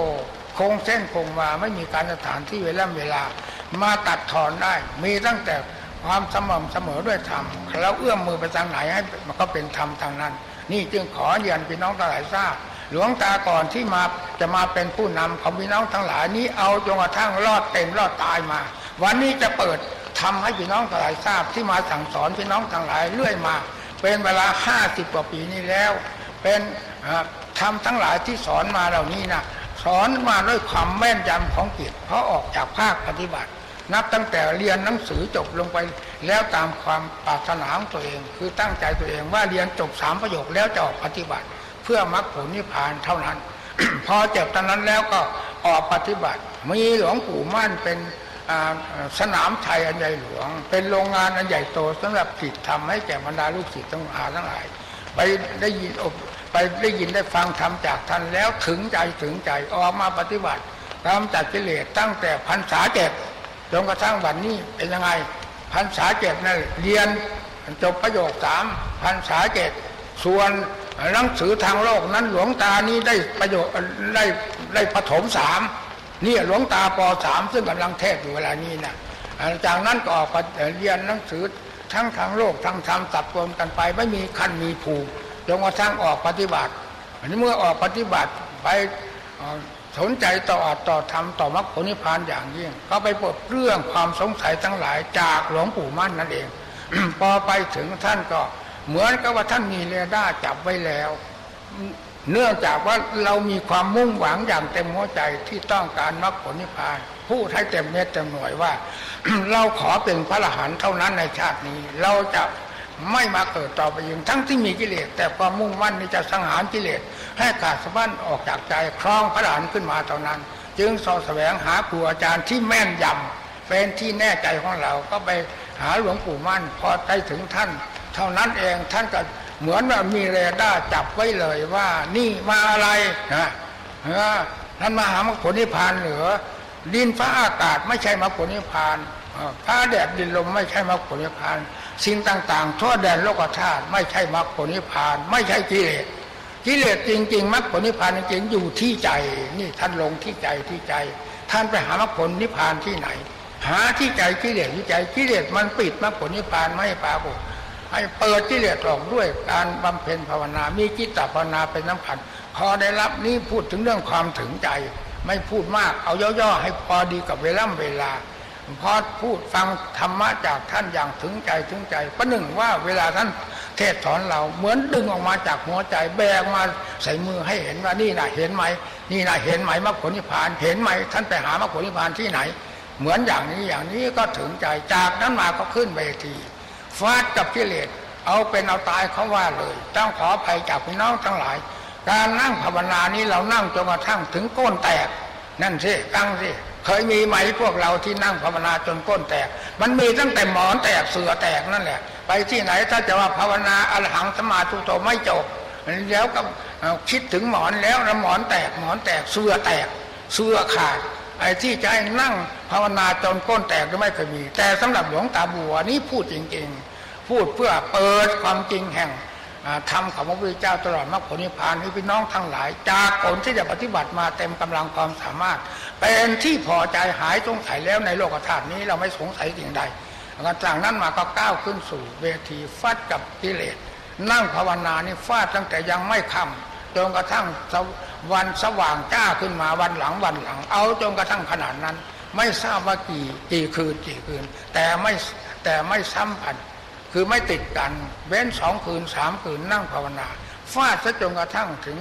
คงเส้นคงวาไม่มีการสถานที่เวลาเวลา มาตัดถอนได้ มีตั้งแต่ ความสม่ำเสมอด้วยธรรมแล้วเอื้อมมือไปทางไหนให้มันก็เป็นธรรมทางนั้น นี่จึงขอเรียนพี่น้องทั้งหลายทราบหลวงตาก่อนที่มาจะมาเป็นผู้นำของพี่น้องทั้งหลายนี้เอาจนกระทั่งรอดเป็นรอดตายมา วันนี้จะเปิดทำให้พี่น้องทั้งหลายทราบที่มาสั่งสอนพี่น้องทั้งหลายเรื่อยมา เป็นเวลาห้าสิบกว่าปีนี้แล้ว เป็นทำทั้งหลายที่สอนมาเหล่านี้นะสอนมาด้วยความแม่นยำของจิตเพราะออกจากภาคปฏิบัติ นับตั้งแต่เรียนหนังสือจบลงไป แล้วตามความปรารถนาของตัวเอง คือตั้งใจตัวเองว่าเรียนจบสามประโยคแล้วจะออกปฏิบัติ เพื่อมรรคผลนิพพานเท่านั้น พอเจ็บตอนนั้นแล้วก็ออกปฏิบัติ มีหลวงปู่มั่นเป็นสนามไทยอันใหญ่หลวง เป็นโรงงานอันใหญ่โตสำหรับศิษย์ทำให้แก่บรรดาลูกศิษย์ทั้งหาทั้งหลาย ไปได้ยินอบไปได้ยินได้ฟังทำจากท่านแล้วถึงใจถึงใจออกมาปฏิบัติตามจัดกิเลสตั้งแต่พันษาเจ็ด จนกระทั่งวันนี้เป็นยังไงพันษาเจ็ดนั่นเรียนจบประโยคสามพันษาเจ็ดส่วนหนังสือทางโลกนั้นหลวงตานี้ได้ประโยชน์ได้ได้ปฐมสามนี่หลวงตาปสามซึ่งกำลังเทศอยู่เวลานี้นะจากนั้นก็ออกเรียนหนังสือทั้งทางโลกทางธรรมตัดรวมกันไป ไม่มีขั้นมีภูมิจนกระทั่งออกปฏิบัติอันนี้เมื่อออกปฏิบัติไป สนใจต่ออัดต่อทำต่อมรรคผลนิพพานอย่างยิ่งก็ไปปลดเรื่องความสงสัยทั้งหลายจากหลวงปู่มั่นนั่นเอง พอไปถึงท่านก็เหมือนกับว่าท่านมีเรดาร์จับไว้แล้ว เนื่องจากว่าเรามีความมุ่งหวังอย่างเต็มหัวใจที่ต้องการมรรคผลนิพพานพูดให้เต็มเม็ดเต็มหน่วยว่า เราขอเป็นพระอรหันต์เท่านั้นในชาตินี้ เราจะ ไม่มาเกิดต่อไปยิงทั้งที่มีกิเลส แต่ความมุ่งมั่นนี่จะสังหารกิเลส ให้ขาดสะบั้นออกจากใจครองพระหลานขึ้นมาตอนนั้น จึงสอแสวงหาครูอาจารย์ที่แม่นยำเป็นที่แน่ใจของเราก็ไปหาหลวงปู่มั่น พอไปถึงท่าน เท่านั้นเองท่านก็เหมือนว่ามีเรดาร์จับไว้เลยว่านี่มาอะไรนะท่านมาหามรรคผลนิพพานหรือดินฟ้าอากาศไม่ใช่มรรคผลนิพพานฟ้าแดดดินลมไม่ใช่มรรคผลนิพพาน สิ่งต่างๆ ทั่วแดนโลกธาตุไม่ใช่มรรคผลนิพพาน ไม่ใช่กิเลสกิเลสจริงๆมรรคผลนิพพานจริงอยู่ที่ใจ นี่ท่านลงที่ใจที่ใจ ท่านไปหามรรคผลนิพพานที่ไหน หาที่ใจกิเลสที่ใจกิเลสมันปิดมรรคผลนิพพานไม่ปรากฏให้เปิดกิเลสออกด้วยการบำเพ็ญภาวนา มีจิตตภาวนาเป็นสำคัญพอได้รับนี่พูดถึงเรื่องความถึงใจ ไม่พูดมากเอาย่อๆให้พอดีกับเวลาเวลา พอพูดฟังธรรมะจากท่านอย่างถึงใจถึงใจประหนึ่งว่าเวลาท่านเทศสอนเราเหมือนดึงออกมาจากหัวใจ แบกมาใส่มือให้เห็นว่านี่นะเห็นไหม นี่นะเห็นไหมมรรคผลนิพพานเห็นไหม ท่านไปหามรรคผลนิพพานที่ไหน เหมือนอย่างนี้อย่างนี้ก็ถึงใจจากนั้นมาก็ขึ้นเวทีฟาดกับกิเลสเอาเป็นเอาตายเขาว่าเลยต้องขออภัยจากพี่น้องทั้งหลาย การนั่งภาวนานี้เรานั่งจนกระทั่งถึงก้นแตก นั่นสิตั้งสิ เคยมีไหมพวกเราที่นั่งภาวนาจนก้นแตก มันมีตั้งแต่หมอนแตกเสือแตกนั่นแหละ ไปที่ไหนถ้าจะว่าภาวนาอรหังสมาธุโตไม่จบแล้วก็คิดถึงหมอนแล้วแล้วหมอนแตกหมอนแตกเสือแตกเสือขาดไอ้ที่จะให้นั่งภาวนาจนก้นแตกก็ไม่เคยมี แต่สำหรับหลวงตาบัวนี้พูดจริงๆ พูดเพื่อเปิดความจริงแห่ง ทำของพระพุทธเจ้าตลอดมรรคผลนิพพานให้พี่น้องทั้งหลาย จากผลที่จะปฏิบัติมาเต็มกำลังความสามารถ เป็นที่พอใจหายสงสัยแล้วในโลกธาตุนี้เราไม่สงสัยสิ่งใดจากนั้นมาก็ก้าวขึ้นสู่เวทีฟาดกับกิเลสนั่งภาวนานี่ฟาดตั้งแต่ยังไม่ค่ำจนกระทั่งวันสว่างจ้าขึ้นมาวันหลังวันหลัง เอาจนกระทั่งขนาดนั้น ไม่ทราบว่ากี่กี่คืนกี่คืน แต่ไม่แต่ไม่ซ้ำพัน คือไม่ติดกัน เว้นสองคืนสามคืนนั่งภาวนาฟาดซะจนกระทั่งถึง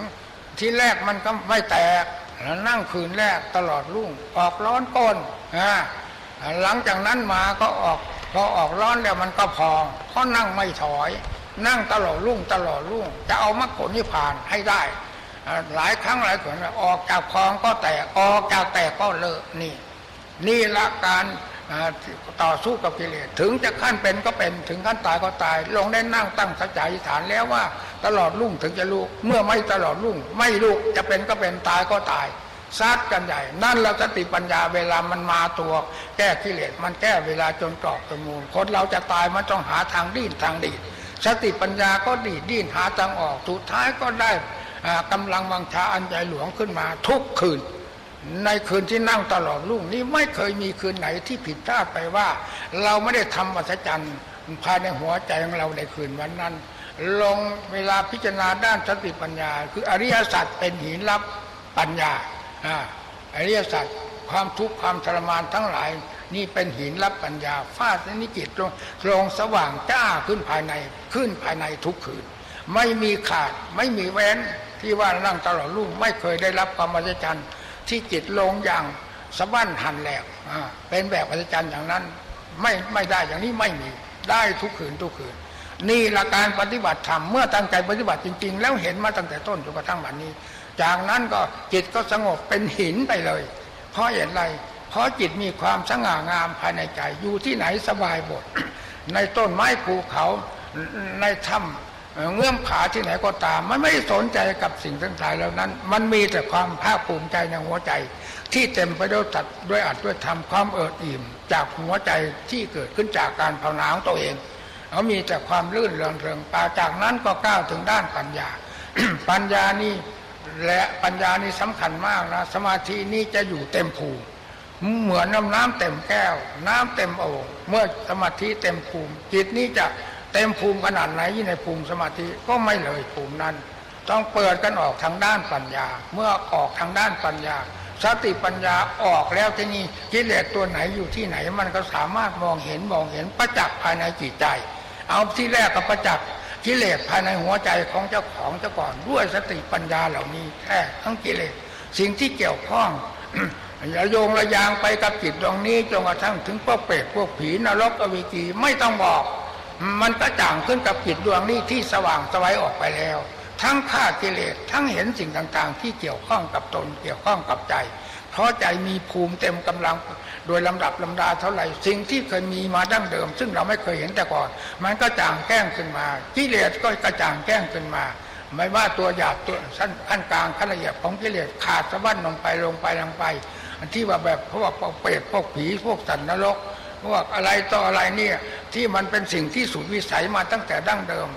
ที่แรกมันก็ไม่แตกแล้วนั่งคืนแรกตลอดรุ่งออกร้อนก้นอ่าหลังจากนั้นมาก็ออกพอออกร้อนแล้วมันก็พองเพราะนั่งไม่ถอย นั่งตลอดรุ่งตลอดรุ่ง จะเอามรรคผลนิพพานให้ได้ หลายครั้งหลายคนออกจากคลองก็แตกออกจากแตกก็เลอะนี่ นี่ละการ ต่อสู้กับกิเลสถึงจะขั้นเป็นก็เป็นถึงขั้นตายก็ตาย ลงได้นั่งตั้งสัจจะฐานแล้วว่า ตลอดรุ่งถึงจะลูกเมื่อไม่ตลอดรุ่ง ไม่ลูกจะเป็นก็เป็นตายก็ตายซัดกันใหญ่ นั่นเราสติปัญญาเวลามันมาตัว แก้กิเลสมันแก้เวลาจนกรอบจมูลคนเราจะตายมันต้องหาทางดิ้นทางดีดสติปัญญาก็ดีดดิ้นหาทางออกสุดท้ายก็ได้กำลังวังชาอันใหญ่หลวงขึ้นมาทุกคืน ในคืนที่นั่งตลอดรุ่งนี้ไม่เคยมีคืนไหนที่ผิดพลาดไปว่า เราไม่ได้ทำอัศจรรย์ภายในหัวใจของเราในคืนวันนั้น ลงเวลาพิจารณาด้านสติปัญญา คืออริยสัจเป็นหินรับปัญญาอริยสัจความทุกข์ความทรมานทั้งหลาย นี่เป็นหินรับปัญญาฟาดนิจิตลงลงสว่างจ้าขึ้นภายในขึ้นภายในทุกคืน ไม่มีขาดไม่มีแว้นที่ว่านั่งตลอดรุ่งไม่เคยได้รับความอัศจรรย์ ที่จิตลงอย่างสะบั้นหันแหลกเป็นแบบอัศจรรย์อย่างนั้น ไม่ไม่ได้อย่างนี้ไม่มีได้ทุกคืนทุกคืน นี่หลักการปฏิบัติธรรมเมื่อตั้งใจปฏิบัติจริง ๆ แล้วเห็นมาตั้งแต่ต้นจนกระทั่งวันนี้ จากนั้นก็จิตก็สงบเป็นหินไปเลย เพราะเหตุไรเพราะจิตมีความสง่างามภายในใจอยู่ที่ไหนสบายบทในต้นไม้ภูเขาในถ้ำ เงื่อมขาที่ไหนก็ตาม มันไม่สนใจกับสิ่งทั้งหลายเหล่านั้น มันมีแต่ความภาคภูมิใจในหัวใจ ที่เต็มไปด้วยตัดด้วยอัดด้วยทำความเอิดอิ่ม จากหัวใจที่เกิดขึ้นจากการภาวนาของตัวเองเขามีแต่ความลื่นเริงเริงปาจากนั้นก็ก้าวถึงด้านปัญญา ปัญญานี่และปัญญานี่สำคัญมากนะสมาธินี่จะอยู่เต็มภูมิเหมือนน้ำน้ำเต็มแก้ว น้ำเต็มโอ่งเมื่อสมาธิเต็มภูมิจิตนี้จะ เต็มภูมิขนาดไหนในภูมิสมาธิก็ไม่เลยภูมินั้น ต้องเปิดกันออกทางด้านปัญญา เมื่อออกทางด้านปัญญา สติปัญญาออกแล้วที่นี่กิเลสตัวไหนอยู่ที่ไหน มันก็สามารถมองเห็นมองเห็นประจักษ์ภายในจิตใจ เอาที่แรกก็ประจักษ์กิเลสภายในหัวใจของเจ้าของเจ้าก่อนด้วยสติปัญญาเหล่านี้แท้ทั้งกิเลสสิ่งที่เกี่ยวข้องอย่าโยงระยางไปกับจิตตรงนี้จนกระทั่งถึงพวกเปรตพวกผีนรกอวิจีไม่ต้องบอก มันกระจ่างขึ้นกับจิตดวงนี้ที่สว่างสวัยออกไปแล้ว ทั้งฆ่ากิเลสทั้งเห็นสิ่งต่างๆ ที่เกี่ยวข้องกับตนเกี่ยวข้องกับใจ เพราะใจมีภูมิเต็มกำลังโดยลำดับลำดาเท่าไหร่ สิ่งที่เคยมีมาดั้งเดิม ซึ่งเราไม่เคยเห็นแต่ก่อน มันก็จางแก้งขึ้นมากิเลสก็กระจ่างแก้งขึ้นมาไม่ว่าตัวหยาบตัวสั้นขั้นกลางขั้นละเอียดของกิเลสขาดสะบั้นลงไปลงไปลงไป อันที่ว่าแบบพวกเปรตพวกผีพวกสัตว์นรก วกอะไรต่ออะไรเนี่ยที่มันเป็นสิ่งที่สุดวิสัยมาตั้งแต่ดั้งเดิม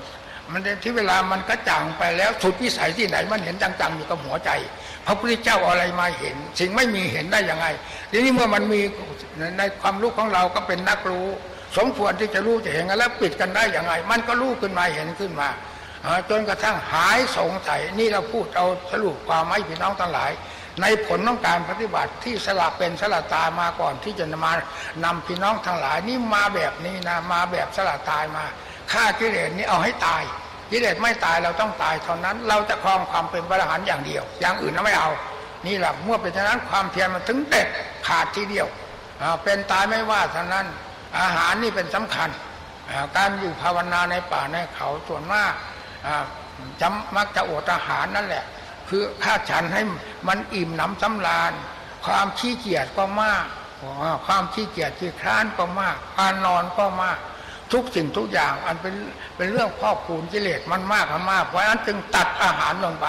มันที่เวลามันก็จางไปแล้วสุดวิสัยที่ไหนมันเห็นจังๆอยู่กับหัวใจ พระพุทธเจ้าอะไรมาเห็น สิ่งไม่มีเห็นได้ยังไงทีนี้เมื่อมันมีในความรู้ของเราก็เป็นนักรู้ สมควรที่จะรู้จะเห็นแล้วปิดกันได้ยังไง มันก็รู้ขึ้นมาเห็นขึ้นมาจนกระทั่งหายสงสัยนี่เราพูดเอาสรุปความให้พี่น้องทั้งหลาย ในผลของการปฏิบัติที่สลับเป็นสลับตายมาก่อนที่จะมานำพี่น้องทั้งหลายนี่มาแบบนี้นะมาแบบสลับตายมาฆ่ากิเลสนี้เอาให้ตายกิเลสไม่ตายเราต้องตายเท่านั้น เราจะครองความเป็นพระอรหันต์อย่างเดียว อย่างอื่นเราไม่เอา นี่แหละเมื่อเป็นฉะนั้นความเพียรมันถึงเด็ดขาดทีเดียวเป็นตายไม่ว่าเท่านั้น อาหารนี่เป็นสำคัญ การอยู่ภาวนาในป่าในเขาส่วนมากจำมักจะอดอาหารนั่นแหละ คือข้าฉันให้มันอิ่มหนำสำราญ ความขี้เกียจก็มาก ความขี้เกียจขี้คร้านก็มากการนอนก็มาก ทุกสิ่งทุกอย่างอันเป็นเป็นเรื่องครอบคูณกิเลสมันมากมากเพราะฉะนั้นจึงตัดอาหารลงไป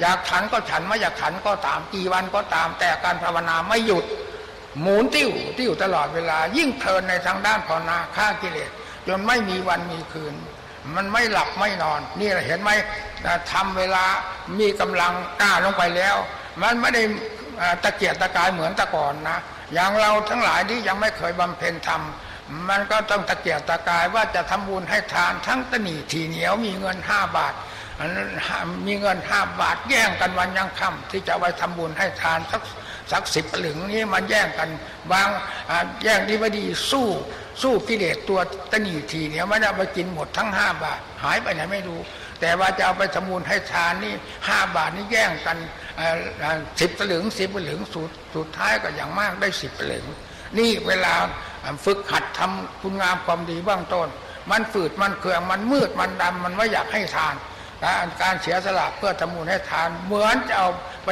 อยากฉันก็ฉันไม่อยากฉันก็ตามกี่วันก็ตาม แต่การภาวนาไม่หยุด หมุนติ้วติ้วตลอดเวลา ยิ่งเพลินในทางด้านภาวนาฆ่ากิเลสจนไม่มีวันมีคืน มันไม่หลับไม่นอน นี่เราเห็นไหมทำเวลามีกำลังกล้าลงไปแล้ว มันไม่ได้ตะเกียกตะกายเหมือนแต่ก่อนนะ อย่างเราทั้งหลายที่ยังไม่เคยบำเพ็ญธรรมมันก็ต้องตะเกียกตะกายว่าจะทำบุญให้ทานทั้งตนีทีเหนียวมีเงินห้าบาทมีเงินห้าบาทแย่งกันวันยังค่ำที่จะไปทำบุญให้ทานสัก สักสิบหลึงนี้มันแย่งกันบางแย่งดีไม่ดีสู้สู้กิเลสตัวตนีทีเนียวไม่ได้ไปกินหมดทั้งห้าบาท หายไปไหนไม่รู้ แต่ว่าจะเอาไปทำบุญให้ทานนี่ห้าบาทนี่แย่งกันสิบหลึงสิบหลึงสุดสุดท้ายก็อย่างมากได้สิบหลึงนี่เวลาฝึกหัดทำคุณงามความดีบ้างต้น มันฝืดมันเคืองมันมืดมันดำมันไม่อยากให้ทานการการเสียสละเพื่อทำบุญให้ทานเหมือนจะเอาไป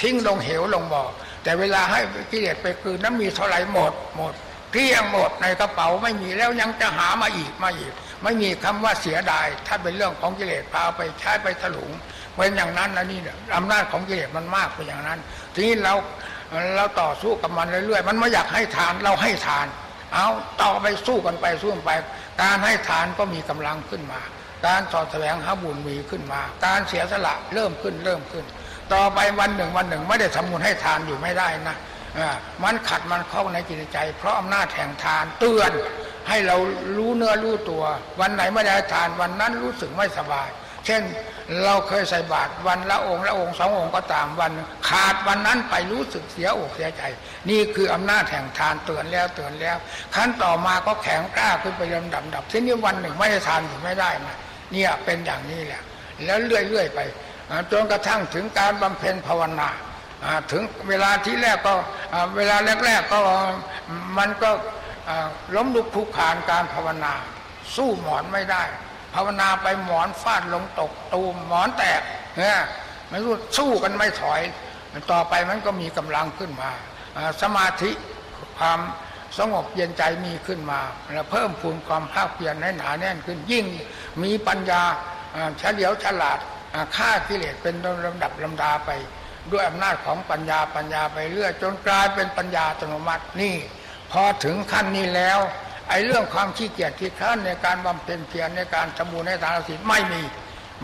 ทิ้งลงเหวลงบ่อแต่เวลาให้กิเลสไปคืนนั้นมีเท่าไรหมดหมดเที่ยงหมดในกระเป๋าไม่มีแล้วยังจะหามาอีกมาอีก ไม่มีคำว่าเสียดาย ถ้าเป็นเรื่องของกิเลสพาไปใช้ไปถลุงเป็นอย่างนั้นนะนี่อำนาจของกิเลสมันมากไปอย่างนั้น ทีนี้เราเราต่อสู้กับมันเรื่อยๆ มันไม่อยากให้ทานเราให้ทาน เอาต่อไปสู้กันไปสู้กันไป การให้ทานก็มีกำลังขึ้นมา การสอดแสวงหาบุญมีขึ้นมา การเสียสละเริ่มขึ้นเริ่มขึ้น ต่อไปวันหนึ่งวันหนึ่ง ไม่ได้ทำบุญให้ทานอยู่ไม่ได้นะมันขัดมันเข้าในจิตใจ เพราะอำนาจแห่งทานเตือนให้เรารู้เนื้อรู้ตัว วันไหนไม่ได้ทานวันนั้นรู้สึกไม่สบาย เช่นเราเคยใส่บาตรวันละองค์ละองค์สององค์ก็ตามวัน ขาดวันนั้นไปรู้สึกเสียอกเสียใจ นี่คืออำนาจแห่งทานเตือนแล้วเตือนแล้วขั้นต่อมาก็แข็งกล้าขึ้นไปลำดับดับทีนี้วันหนึ่งไม่ได้ทานอยู่ไม่ได้นะเนี่ยเป็นอย่างนี้แหละแล้วเรื่อยๆไป จนกระทั่งถึงการบำเพ็ญภาวนาถึงเวลาที่แรกก็เวลาแรกๆก็มันก็ล้มลุกคลุกคานการภาวนา สู้หมอนไม่ได้ ภาวนาไปหมอนฟาดลงตกตูมหมอนแตกเนี่ยไม่รู้สู้กันไม่ถอย ต่อไปมันก็มีกำลังขึ้นมา สมาธิความสงบเย็นใจมีขึ้นมา แล้วเพิ่มพูนความภาคเพียรให้หนาแน่นขึ้นยิ่งมีปัญญาเฉลียวฉลาด ฆ่ากิเลสเป็นลำดับลำดาไป ด้วยอำนาจของปัญญาปัญญาไปเรื่อยจนกลายเป็นปัญญาอัตโนมัตินี่ พอถึงขั้นนี้แล้วไอ้เรื่องความขี้เกียจที่ขั้นในการบำเพ็ญเพียรในการทำบุญในทานศีลไม่มี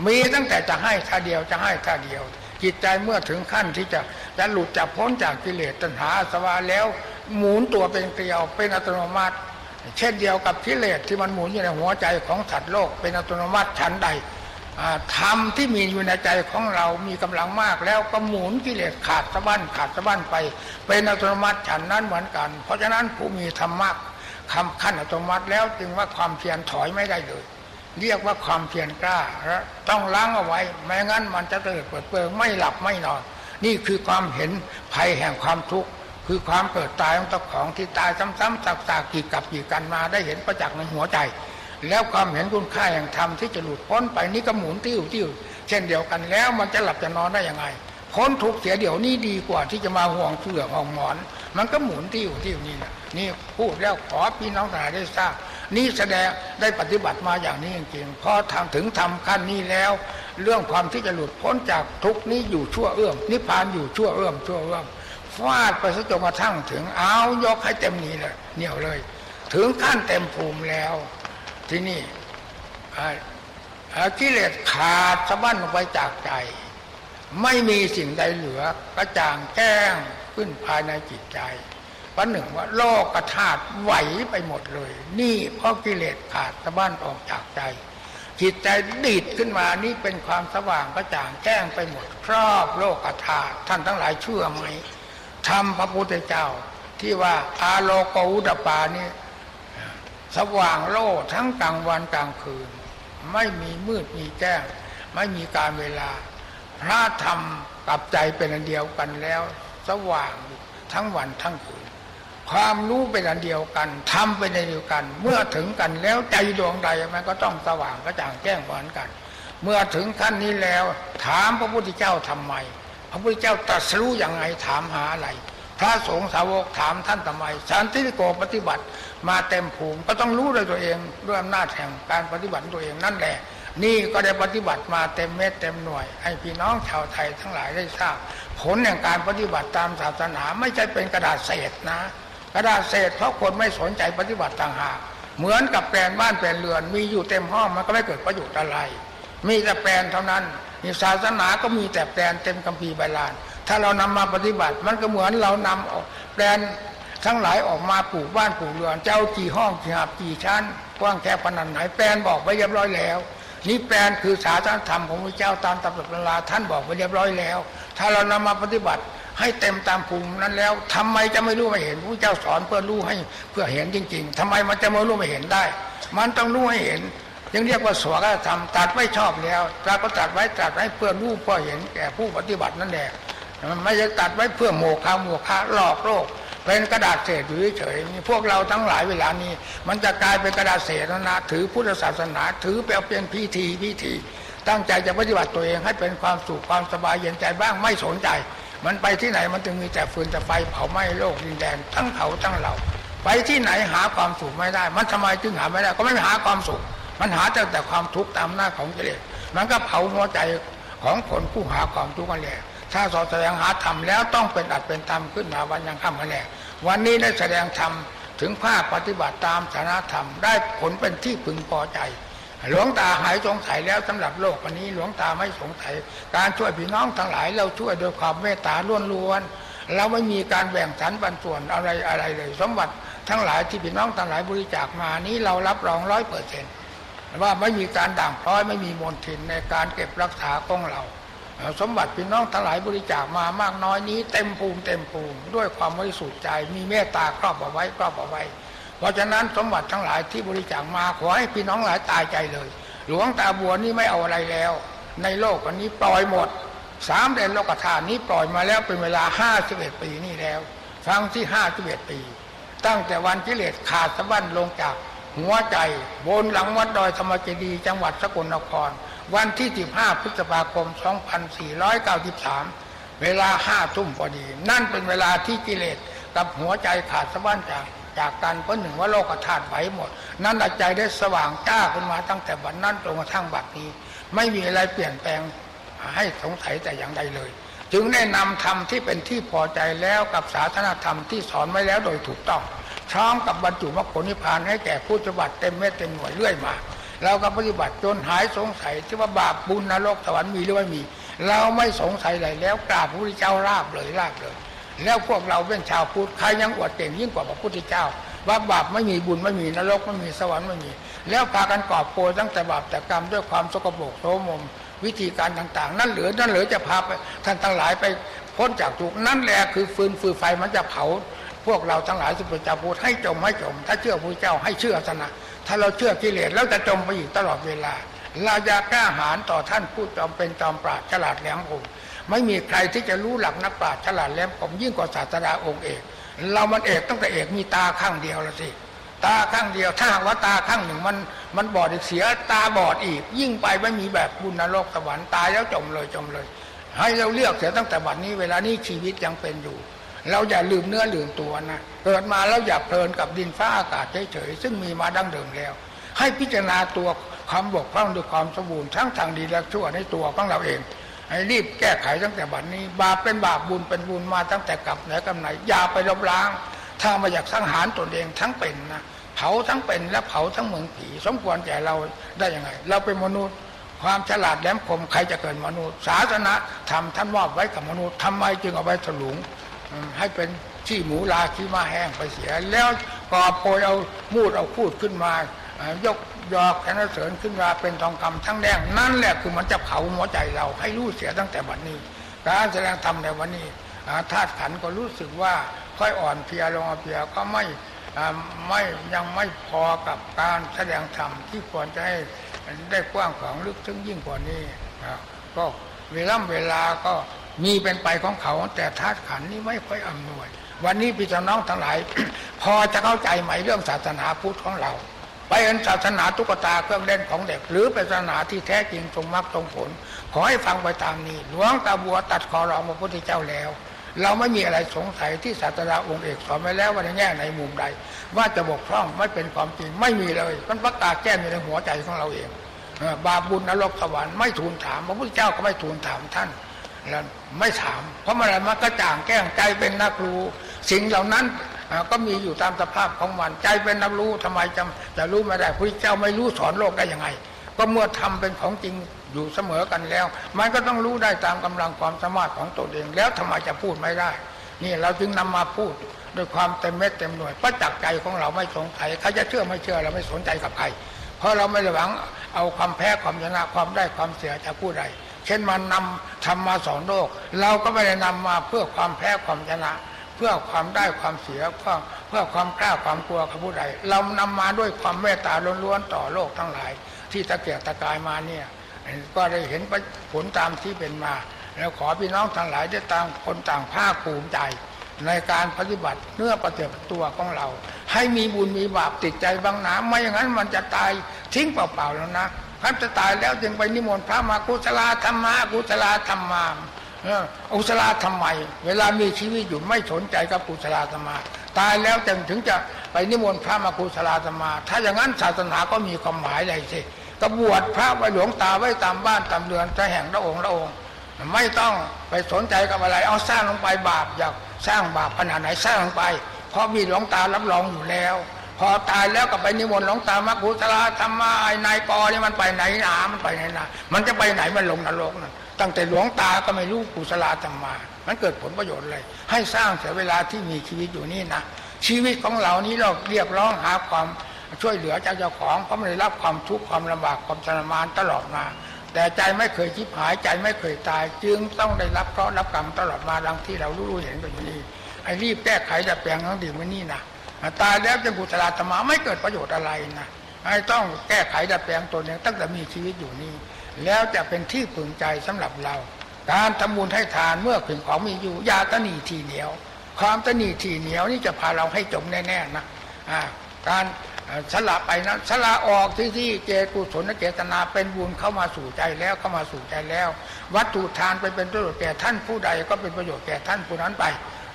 มีตั้งแต่จะให้ท่าเดียวจะให้ท่าเดียว จิตใจเมื่อถึงขั้นที่จะจะหลุดจากพ้นจากกิเลสตัณหาสวาแล้ว หมุนตัวเป็นเกลียวเป็นอัตโนมัติ เช่นเดียวกับกิเลสที่มันหมุนอยู่ในหัวใจของสัตว์โลกเป็นอัตโนมัติชั้นใด ธรรมที่มีอยู่ในใจของเรามีกำลังมากแล้วก็หมุนกิเลสขาดสะบั้นขาดสะบั้นไป เป็นอัตโนมัติฉันนั้นเหมือนกัน เพราะฉะนั้นผู้มีธรรมะคำขั้นอัตโนมัติแล้วจึงว่าความเพียรถอยไม่ได้เลย เรียกว่าความเพียรกล้าต้องล้างเอาไว้ไม่งั้นมันจะเกิดเปิดเปิงไม่หลับไม่นอน นี่คือความเห็นภัยแห่งความทุกข์คือความเกิดตายของตของที่ตายซ้ำๆสักๆกี่กับกี่กันมาได้เห็นประจักษ์ในหัวใจ แล้วความเห็นคุณค่าแห่งธรรมที่จะหลุดพ้นไปนี่ก็หมุนติ้วติ้วเช่นเดียวกันแล้วมันจะหลับจะนอนได้ยังไง พ้นทุกเสียเดี๋ยวนี้ดีกว่าที่จะมาห่วงเสื่อห่วงหมอน มันก็หมุนติ้วติ้วนี่นะนี่พูดแล้วขอพี่น้องทหายได้ทราบนี่แสดงได้ปฏิบัติมาอย่างนี้จริงๆพอทำถึงทำขั้นนี้แล้ว เรื่องความที่จะหลุดพ้นจากทุกนี้อยู่ชั่วเอื้อมนิพพานอยู่ชั่วเอื้อมชั่วเอื้อมฟาดไปซะจนกระทั่งถึงเอายกให้เต็มนี้เลยเหนียวเลย ถึงขั้นเต็มภูมิแล้ว ที่นี่กิเลสขาดสะบั้นไปจากใจ ไม่มีสิ่งใดเหลือกระจ่างแก้งขึ้นภายในจิตใจวันหนึ่งว่าโลกกระธาตุไหวไปหมดเลย นี่เพราะกิเลสขาดสะบั้นออกจากใจ จิตใจดีดขึ้นมานี่เป็นความสว่างกระจ่างแจ้งไปหมด ครอบโลกกระธาตุท่านทั้งหลายเชื่อไหมทำพระพุทธเจ้าที่ว่าอาโลโกอุดปานี่ สว่างโล่ทั้งกลางวันกลางคืน ไม่มีมืดมีแจ้ง ไม่มีการเวลา พระธรรมกับใจเป็นอันเดียวกันแล้ว สว่างทั้งวันทั้งคืน ความรู้เป็นอันเดียวกันทำเป็นอันเดียวกัน เมื่อถึงกันแล้วใจดวงใดมันก็ต้องสว่างกระจ่างแจ้งเหมือนกัน เมื่อถึงขั้นนี้แล้ว ถามพระพุทธเจ้าทำไม พระพุทธเจ้าตรัสรู้อย่างไรถามหาอะไร พระสงฆ์สาวกถามท่านทำไมสันติโกปฏิบัติ มาเต็มภูมิก็ต้องรู้ด้วยตัวเองด้วยอำนาจแห่งการปฏิบัติตัวเองนั่นแหละ นี่ก็ได้ปฏิบัติมาเต็มเม็ดเต็มหน่วย ให้พี่น้องชาวไทยทั้งหลายได้ทราบ ผลแห่งการปฏิบัติตามศาสนาไม่ใช่เป็นกระดาษเศษนะ กระดาษเศษเพราะคนไม่สนใจปฏิบัติต่างหากเหมือนกับแปลนบ้านแปลนเรือน มีอยู่เต็มห้องมันก็ไม่เกิดประโยชน์อะไร มีแต่แปลนเท่านั้นมีศาสนาก็มีแต่แปลนเต็มคัมภีร์ใบลาน ถ้าเรานำมาปฏิบัติมันก็เหมือนเรานำแปลน ทั้งหลายออกมาปลูกบ้านปลูกเรือนเจ้ากี่ห้องกี่หับกี่ชั้นกว้างแค่ขนาดไหนแปลนบอกไปเรียบร้อยแล้ว นี่แปลนคือศาสนธรรมของพระเจ้าตามตำรับลาท่านบอกไปเรียบร้อยแล้ว ถ้าเรานำมาปฏิบัติให้เต็มตามภูมินั้นแล้วทำไมจะไม่รู้ไม่เห็นพระเจ้าสอนเพื่อรู้ให้เพื่อเห็นจริง ๆทำไมมันจะไม่รู้ไม่เห็นได้ มันต้องรู้ให้เห็นยังเรียกว่าสวกธรรมตัดไว้ชอบแล้วตราก็ตัดไว้ตัดไว้เพื่อรู้เพื่อเห็นแก่ผู้ปฏิบัตินั่นแหละมันไม่ใช่ตัดไว้เพื่อโมฆะโมฆะหลอกโลก เป็นกระดาษเศษอยู่เฉยๆพวกเราทั้งหลายเวลานี้ มันจะกลายเป็นกระดาษเศษนะถือพุทธศาสนา ถือเป็นเป็นพิธีพิธี ตั้งใจจะปฏิบัติตัวเองให้เป็นความสุขความสบายเย็นใจบ้างไม่สนใจ มันไปที่ไหนมันจึงมีแต่ฟืนแต่ไฟเผาไหม้โลกดินแดนทั้งเขาทั้งเราไปที่ไหนหาความสุขไม่ได้ มันทำไมจึงหาไม่ได้ ก็ไม่หาความสุข มันหาแต่แต่ความทุกข์ตามหน้าของกิเลสมันก็เผาหัวใจของคนผู้หาความทุกข์กันแหละ ถ้าสอนแสดงหาธรรมแล้วต้องเป็นอัดเป็นธรรมขึ้นมาวันยังค่ำกันแหลวันนี้ได้แสดงธรรมถึงภาคปฏิบัติตามสาธรรม ได้ผลเป็นที่พึงพอใจ หลวงตาหายสงสัยแล้วสำหรับโลกวันนี้หลวงตาไม่สงสัย การช่วยพี่น้องทั้งหลาย เราช่วยโดยความเมตตาล้วนๆเราไม่มีการแบ่งสรรปันส่วนอะไรอะไรเลย สมบัติทั้งหลายที่พี่น้องทั้งหลายบริจาคมานี้เรารับรองร้อยเปอร์เซ็นต์ว่าไม่มีการด่างพร้อยไม่มีมลทินในการเก็บรักษาของเรา สมบัติพี่น้องทั้งหลายบริจาคมามากน้อยนี้ เต็มภูมิเต็มภูมิด้วยความบริสุทธิ์ใจ มีเมตตาครอบเอาไว้ครอบเอาไว้ เพราะฉะนั้นสมบัติทั้งหลายที่บริจาคมาขอให้พี่น้องหลายตายใจเลย หลวงตาบัวนี่ไม่เอาอะไรแล้ว ในโลกอันนี้ปล่อยหมดสามเดือนโลกธาตุนี้ปล่อยมาแล้วเป็นเวลาห้าสิบเอ็ดปีนี่แล้วครั้งที่ห้าสิบเอ็ดปี ตั้งแต่วันกิเลสขาดสะบั้นลงจากหัวใจบนหลังวัดดอยธรรมเจดีจังหวัดสกลนคร วันที่ 15 พฤษภาคม 2493 เวลาห้าทุ่มพอดี นั่นเป็นเวลาที่กิเลสกับหัวใจขาดสะบั้นจากจากกันเพราะหนึ่งว่าโลกธาตุไหวหมด นั่นใจได้สว่างจ้าขึ้นมาตั้งแต่บันนั้นจนกระทั่งบัดนี้ ไม่มีอะไรเปลี่ยนแปลงให้สงสัยแต่อย่างใดเลย จึงได้นำธรรมที่เป็นที่พอใจแล้วกับศาสนาธรรมที่สอนไว้แล้วโดยถูกต้องพร้อมกับบรรจุมรรคผลนิพพานให้แก่ผู้ปฏิบัติเต็มเม็ดเต็มหน่วยเรื่อยมา เราก็ปฏิบัติจนหายสงสัยที่ว่าบาปบุญนรกสวรรค์มีหรือไม่มี เราไม่สงสัยอะไรแล้วกราบพระพุทธเจ้าราบเลยราบเลย แล้วพวกเราเป็นชาวพุทธใครยังอวดเก่งยิ่งกว่าพระพุทธเจ้า ว่าบาปไม่มีบุญไม่มีนรกไม่มีสวรรค์ไม่มี แล้วพากันกอบโกยตั้งแต่บาปแต่กรรมด้วยความสกปรกโสมม วิธีการต่างๆ นั่นเหลือนั่นเหลือจะพาไปท่านทั้งหลายไปพ้นจากทุกนั่นแหละคือฟืนฟืนไฟมันจะเผาพวกเราทั้งหลายสุภาพูดให้จมให้จม ถ้าเชื่อพระเจ้าให้เชื่อสนะ ถ้าเราเชื่อกิเลสแล้วจะจมไปอีกตลอดเวลา เราจะกล้าหาญต่อท่านผู้จอมเป็นจอมปราดฉลาดแหลมคมไม่มีใครที่จะรู้หลักนักปราชญ์ฉลาดแหลมคมยิ่งกว่าศาสดาองค์เอก เรามันเอกตั้งแต่เอกมีตาข้างเดียวละสิตาข้างเดียวถ้าหากว่าตาข้างหนึ่งมันมันบอดอีกเสียตาบอดอีก ยิ่งไปไม่มีแบบบุญนรกสวรรค์ตายแล้วจมเลยจมเลย ให้เราเลือกเสียตั้งแต่บัดนี้เวลานี้ชีวิตยังเป็นอยู่ เราอย่าลืมเนื้อลืมตัวนะ เกิดมาแล้วอย่าเพลินกับดินฟ้าอากาศเฉยๆซึ่งมีมาดั้งเดิมแล้ว ให้พิจารณาตัวความบกพร่องด้วยความสมบูรณ์ทั้งทางดีและชั่วในตัวของเราเองให้รีบแก้ไขตั้งแต่บัดนี้ บาปเป็นบาปบุญเป็นบุญมาตั้งแต่กับไหนกับไหนอย่าไปลบล้าง ถ้ามาอยากสังหารตนเองทั้งเป็นนะเผาทั้งเป็นและเผาทั้งเมืองผีสมควรแก่เราได้ยังไง เราเป็นมนุษย์ความฉลาดแหลมคมใครจะเกิดมนุษย์ศาสนาธรรมท่านมอบไว้กับมนุษย์ทำไมจึงเอาไว้ถลุงให้เป็น ขี้หมูลาขี้มาแห้งไปเสีย แล้วก็โพยเอามูดเอาพูดขึ้นมายกยอแคนเสริญขึ้นมาเป็นทองคำทั้งแดงนั่นแหละคือมันจะเผาหัวใจเราให้รู้เสียตั้งแต่วันนี้การแสดงธรรมในวันนี้ธาตุขันก็รู้สึกว่าค่อยอ่อนเพลียลงเพียก็ไม่ไม่ยังไม่พอกับการแสดงธรรมที่ควรจะให้ได้กว้างขวางลึกซึ้งยิ่งกว่านี้ก็เวลาเวลาก็มีเป็นไปของเขา แต่ธาตุขันนี้ไม่ค่อยอำนวย วันนี้พี่น้องทั้งหลาย พอจะเข้าใจไหมเรื่องศาสนาพุทธของเรา ไปเป็นศาสนาตุ๊กตาเครื่องเล่นของเด็ก หรือเป็นศาสนาที่แท้จริงตรงมรรคตรงผล ขอให้ฟังไปตามนี้หลวงตาบัวตัดคอรองพระพุทธเจ้าแล้วเราไม่มีอะไรสงสัยที่ศาสนาองค์เอกสอนไว้แล้วว่าในแง่ในมุมใด ว่าจะบกพร่องไม่เป็นความจริงไม่มีเลยมันประกาศแก้ในหัวใจของเราเองบาปบุญนรกสวรรค์ไม่ทูลถามพระพุทธเจ้าก็ไม่ทูลถามท่าน แล้วไม่ถาม เพราะมันอะไรมันก็จ่างแก้งใจเป็นนักรู้ สิ่งเหล่านั้นก็มีอยู่ตามสภาพของมันใจเป็นนักรู้ทำไมจะจะรู้ไม่ได้พระเจ้าไม่รู้สอนโลกได้ยังไง ก็เมื่อทำเป็นของจริงอยู่เสมอกันแล้ว มันก็ต้องรู้ได้ตามกำลังความสามารถของตัวเอง แล้วทำไมจะพูดไม่ได้ นี่เราจึงนำมาพูดด้วยความเต็มเม็ดเต็มหน่วยประจักษ์ใจของเราไม่สงสัยใครจะเชื่อไม่เชื่อเราไม่สนใจกับใครเพราะเราไม่หวังเอาความแพ้ความชนะความได้ความเสียจากผู้ใด เช่นมันนำทำมาสอนโลก เราก็ไม่ได้นำมาเพื่อความแพ้ความชนะ เพื่อความได้ความเสียเพื่อเพื่อความกล้าความกลัวกับผู้ใดเรานำมาด้วยความเมตตาล้วนๆต่อโลกทั้งหลาย ที่ตะเกียกตะกายมาเนี่ยก็ได้เห็นผลตามที่เป็นมา แล้วขอพี่น้องทั้งหลายได้ต่างคนต่างภาคภูมิใจ ในการปฏิบัติเนื้อปฏิบัติตัวของเรา ให้มีบุญมีบาปติดใจบางหนาไม่อย่างนั้นมันจะตายทิ้งเปล่าๆแล้วนะ ท่านจะตายแล้วจึงไปนิมนต์พระมากุศลธรรมะกุศลธรรมาอุศลธรรมไม เวลามีชีวิตอยู่ไม่สนใจกับกุศลธรรมะตายแล้วจึงถึงจะไปนิมนต์พระมากุศลาธรรมา ถ้าอย่างนั้นศาสนาก็มีความหมายอะไรสิกบวชพระไว้หลวงตาไว้ตามบ้านตามเรือนจะแห่งละองค์ละองค์ ไม่ต้องไปสนใจกับอะไร เอาสร้างลงไปบาปอยากสร้างบาปขนาดไหนสร้างลงไป เพราะมีหลวงตารับรองอยู่แล้ว พอตายแล้วก็ไปนิมนต์หลวงตามากุศลาธรรมาไอ้นายกอนี่มันไปไหนหนามันไปไหนหนามันจะไปไหนมันลงนรกนั่นตั้งแต่หลวงตาก็ไม่รู้กุศลาธรรมามันเกิดผลประโยชน์เลยให้สร้างเสียเวลาที่มีชีวิตอยู่นี่นะชีวิตของเรานี้เราเรียกร้องหาความช่วยเหลือจากเจ้าของเพราะไม่ได้รับความทุกข์ความลำบากความทรมานตลอดมา แต่ใจไม่เคยชิบหายใจไม่เคยตาย จึงต้องได้รับเคราะห์รับกรรมตลอดมาดังที่เรารู้เห็นกันอยู่นี่ไอ้รีบแก้ไขดัดแปลงทั้งดีมันนี่นะ ตายแล้วจะกุศลธรรมาไม่เกิดประโยชน์อะไรนะไอ้ต้องแก้ไขดัดแปลงตัวเองตั้งแต่มีชีวิตอยู่นี่แล้วจะเป็นที่ปึงใจสำหรับเรา การทำบุญให้ทานเมื่อถึงของมีอยู่ยาตนีทีเหนียว ความตนีทีเหนียวนี่จะพาเราให้จมแน่ๆนะการสละไปนะสละออกที่ที่เจกุศลเจตนาเป็นบุญเข้ามาสู่ใจแล้วเข้ามาสู่ใจแล้ว วัตถุทานไปเป็นประโยชน์แก่ท่านผู้ใดก็เป็นประโยชน์แก่ท่านผู้นั้นไป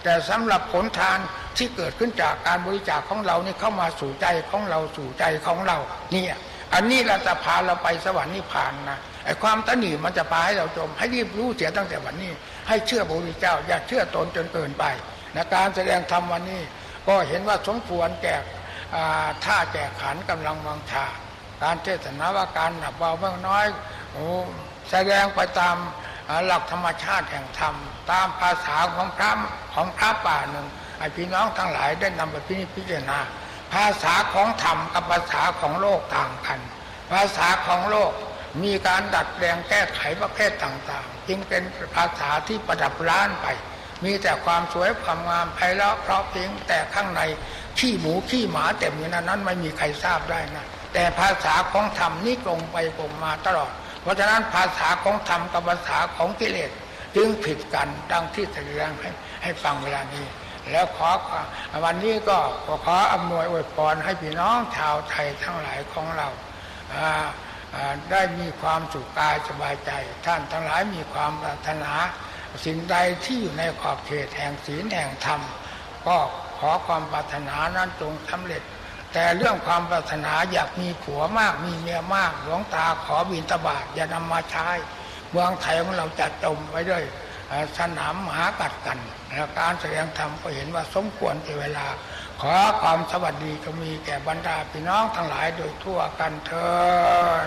แต่สำหรับผลทานที่เกิดขึ้นจากการบริจาคของเรานี่เข้ามาสู่ใจของเราสู่ใจของเราเนี่ยอันนี้เราจะพาเราไปสวรรค์นิพพานนะไอ้ความตนีมันจะพาให้เราจม ให้รีบรู้เสียตั้งแต่วันนี้ ให้เชื่อพระพุทธเจ้า อย่าเชื่อตนจนเกินไปนะการแสดงธรรมวันนี้ ก็เห็นว่าสมควรแก่ท่าแก่ขันกำลังวังชาการเทศนาว่าการหนับเบาเมื่อน้อยโอ้แสดงไปตาม หลักธรรมชาติแห่งธรรม ตามภาษาของพระของพระป่าหนึ่งไอพี่น้องทั้งหลายได้นำไปพิจพิจารณาภาษาของธรรมกับภาษาของโลกต่างกัน ภาษาของโลกมีการดัดแปลงแก้ไขประเภทต่างๆ จึงเป็นภาษาที่ประดับร้านไป มีแต่ความสวยความงามไพเราะเพราะเพียงแต่ข้างในขี้หมูขี้หมาเต็มอยู่นั้นนั้นไม่มีใครทราบได้นะแต่ภาษาของธรรมนี่ตรงไปตรงมาตลอด เพราะฉะนั้นภาษาของธรรมกับภาษาของกิเลสจึงผิดกันดังที่แสดงให้ให้ฟังเวลานี้ แล้วขอวันนี้ก็ขออำนวยอวยพรให้พี่น้องชาวไทยทั้งหลายของเราได้มีความสุขกายสบายใจ ท่านทั้งหลายมีความปรารถนา สิ่งใดที่อยู่ในขอบเขตแห่งศีลแห่งธรรม ก็ขอความปรารถนานั้นจงสำเร็จ แต่เรื่องความปรารถนาอยากมีผัวมากมีเมียมากหลวงตาขอบินตบาทอย่านำมาใช้เมืองไทยของเราจัดจมไว้ด้วยสนามหากัดกันและการแสดงธรรมก็เห็นว่าสมควรในเวลา ขอความสวัสดีก็มีแก่บรรดาพี่น้องทั้งหลายโดยทั่วกันเถิด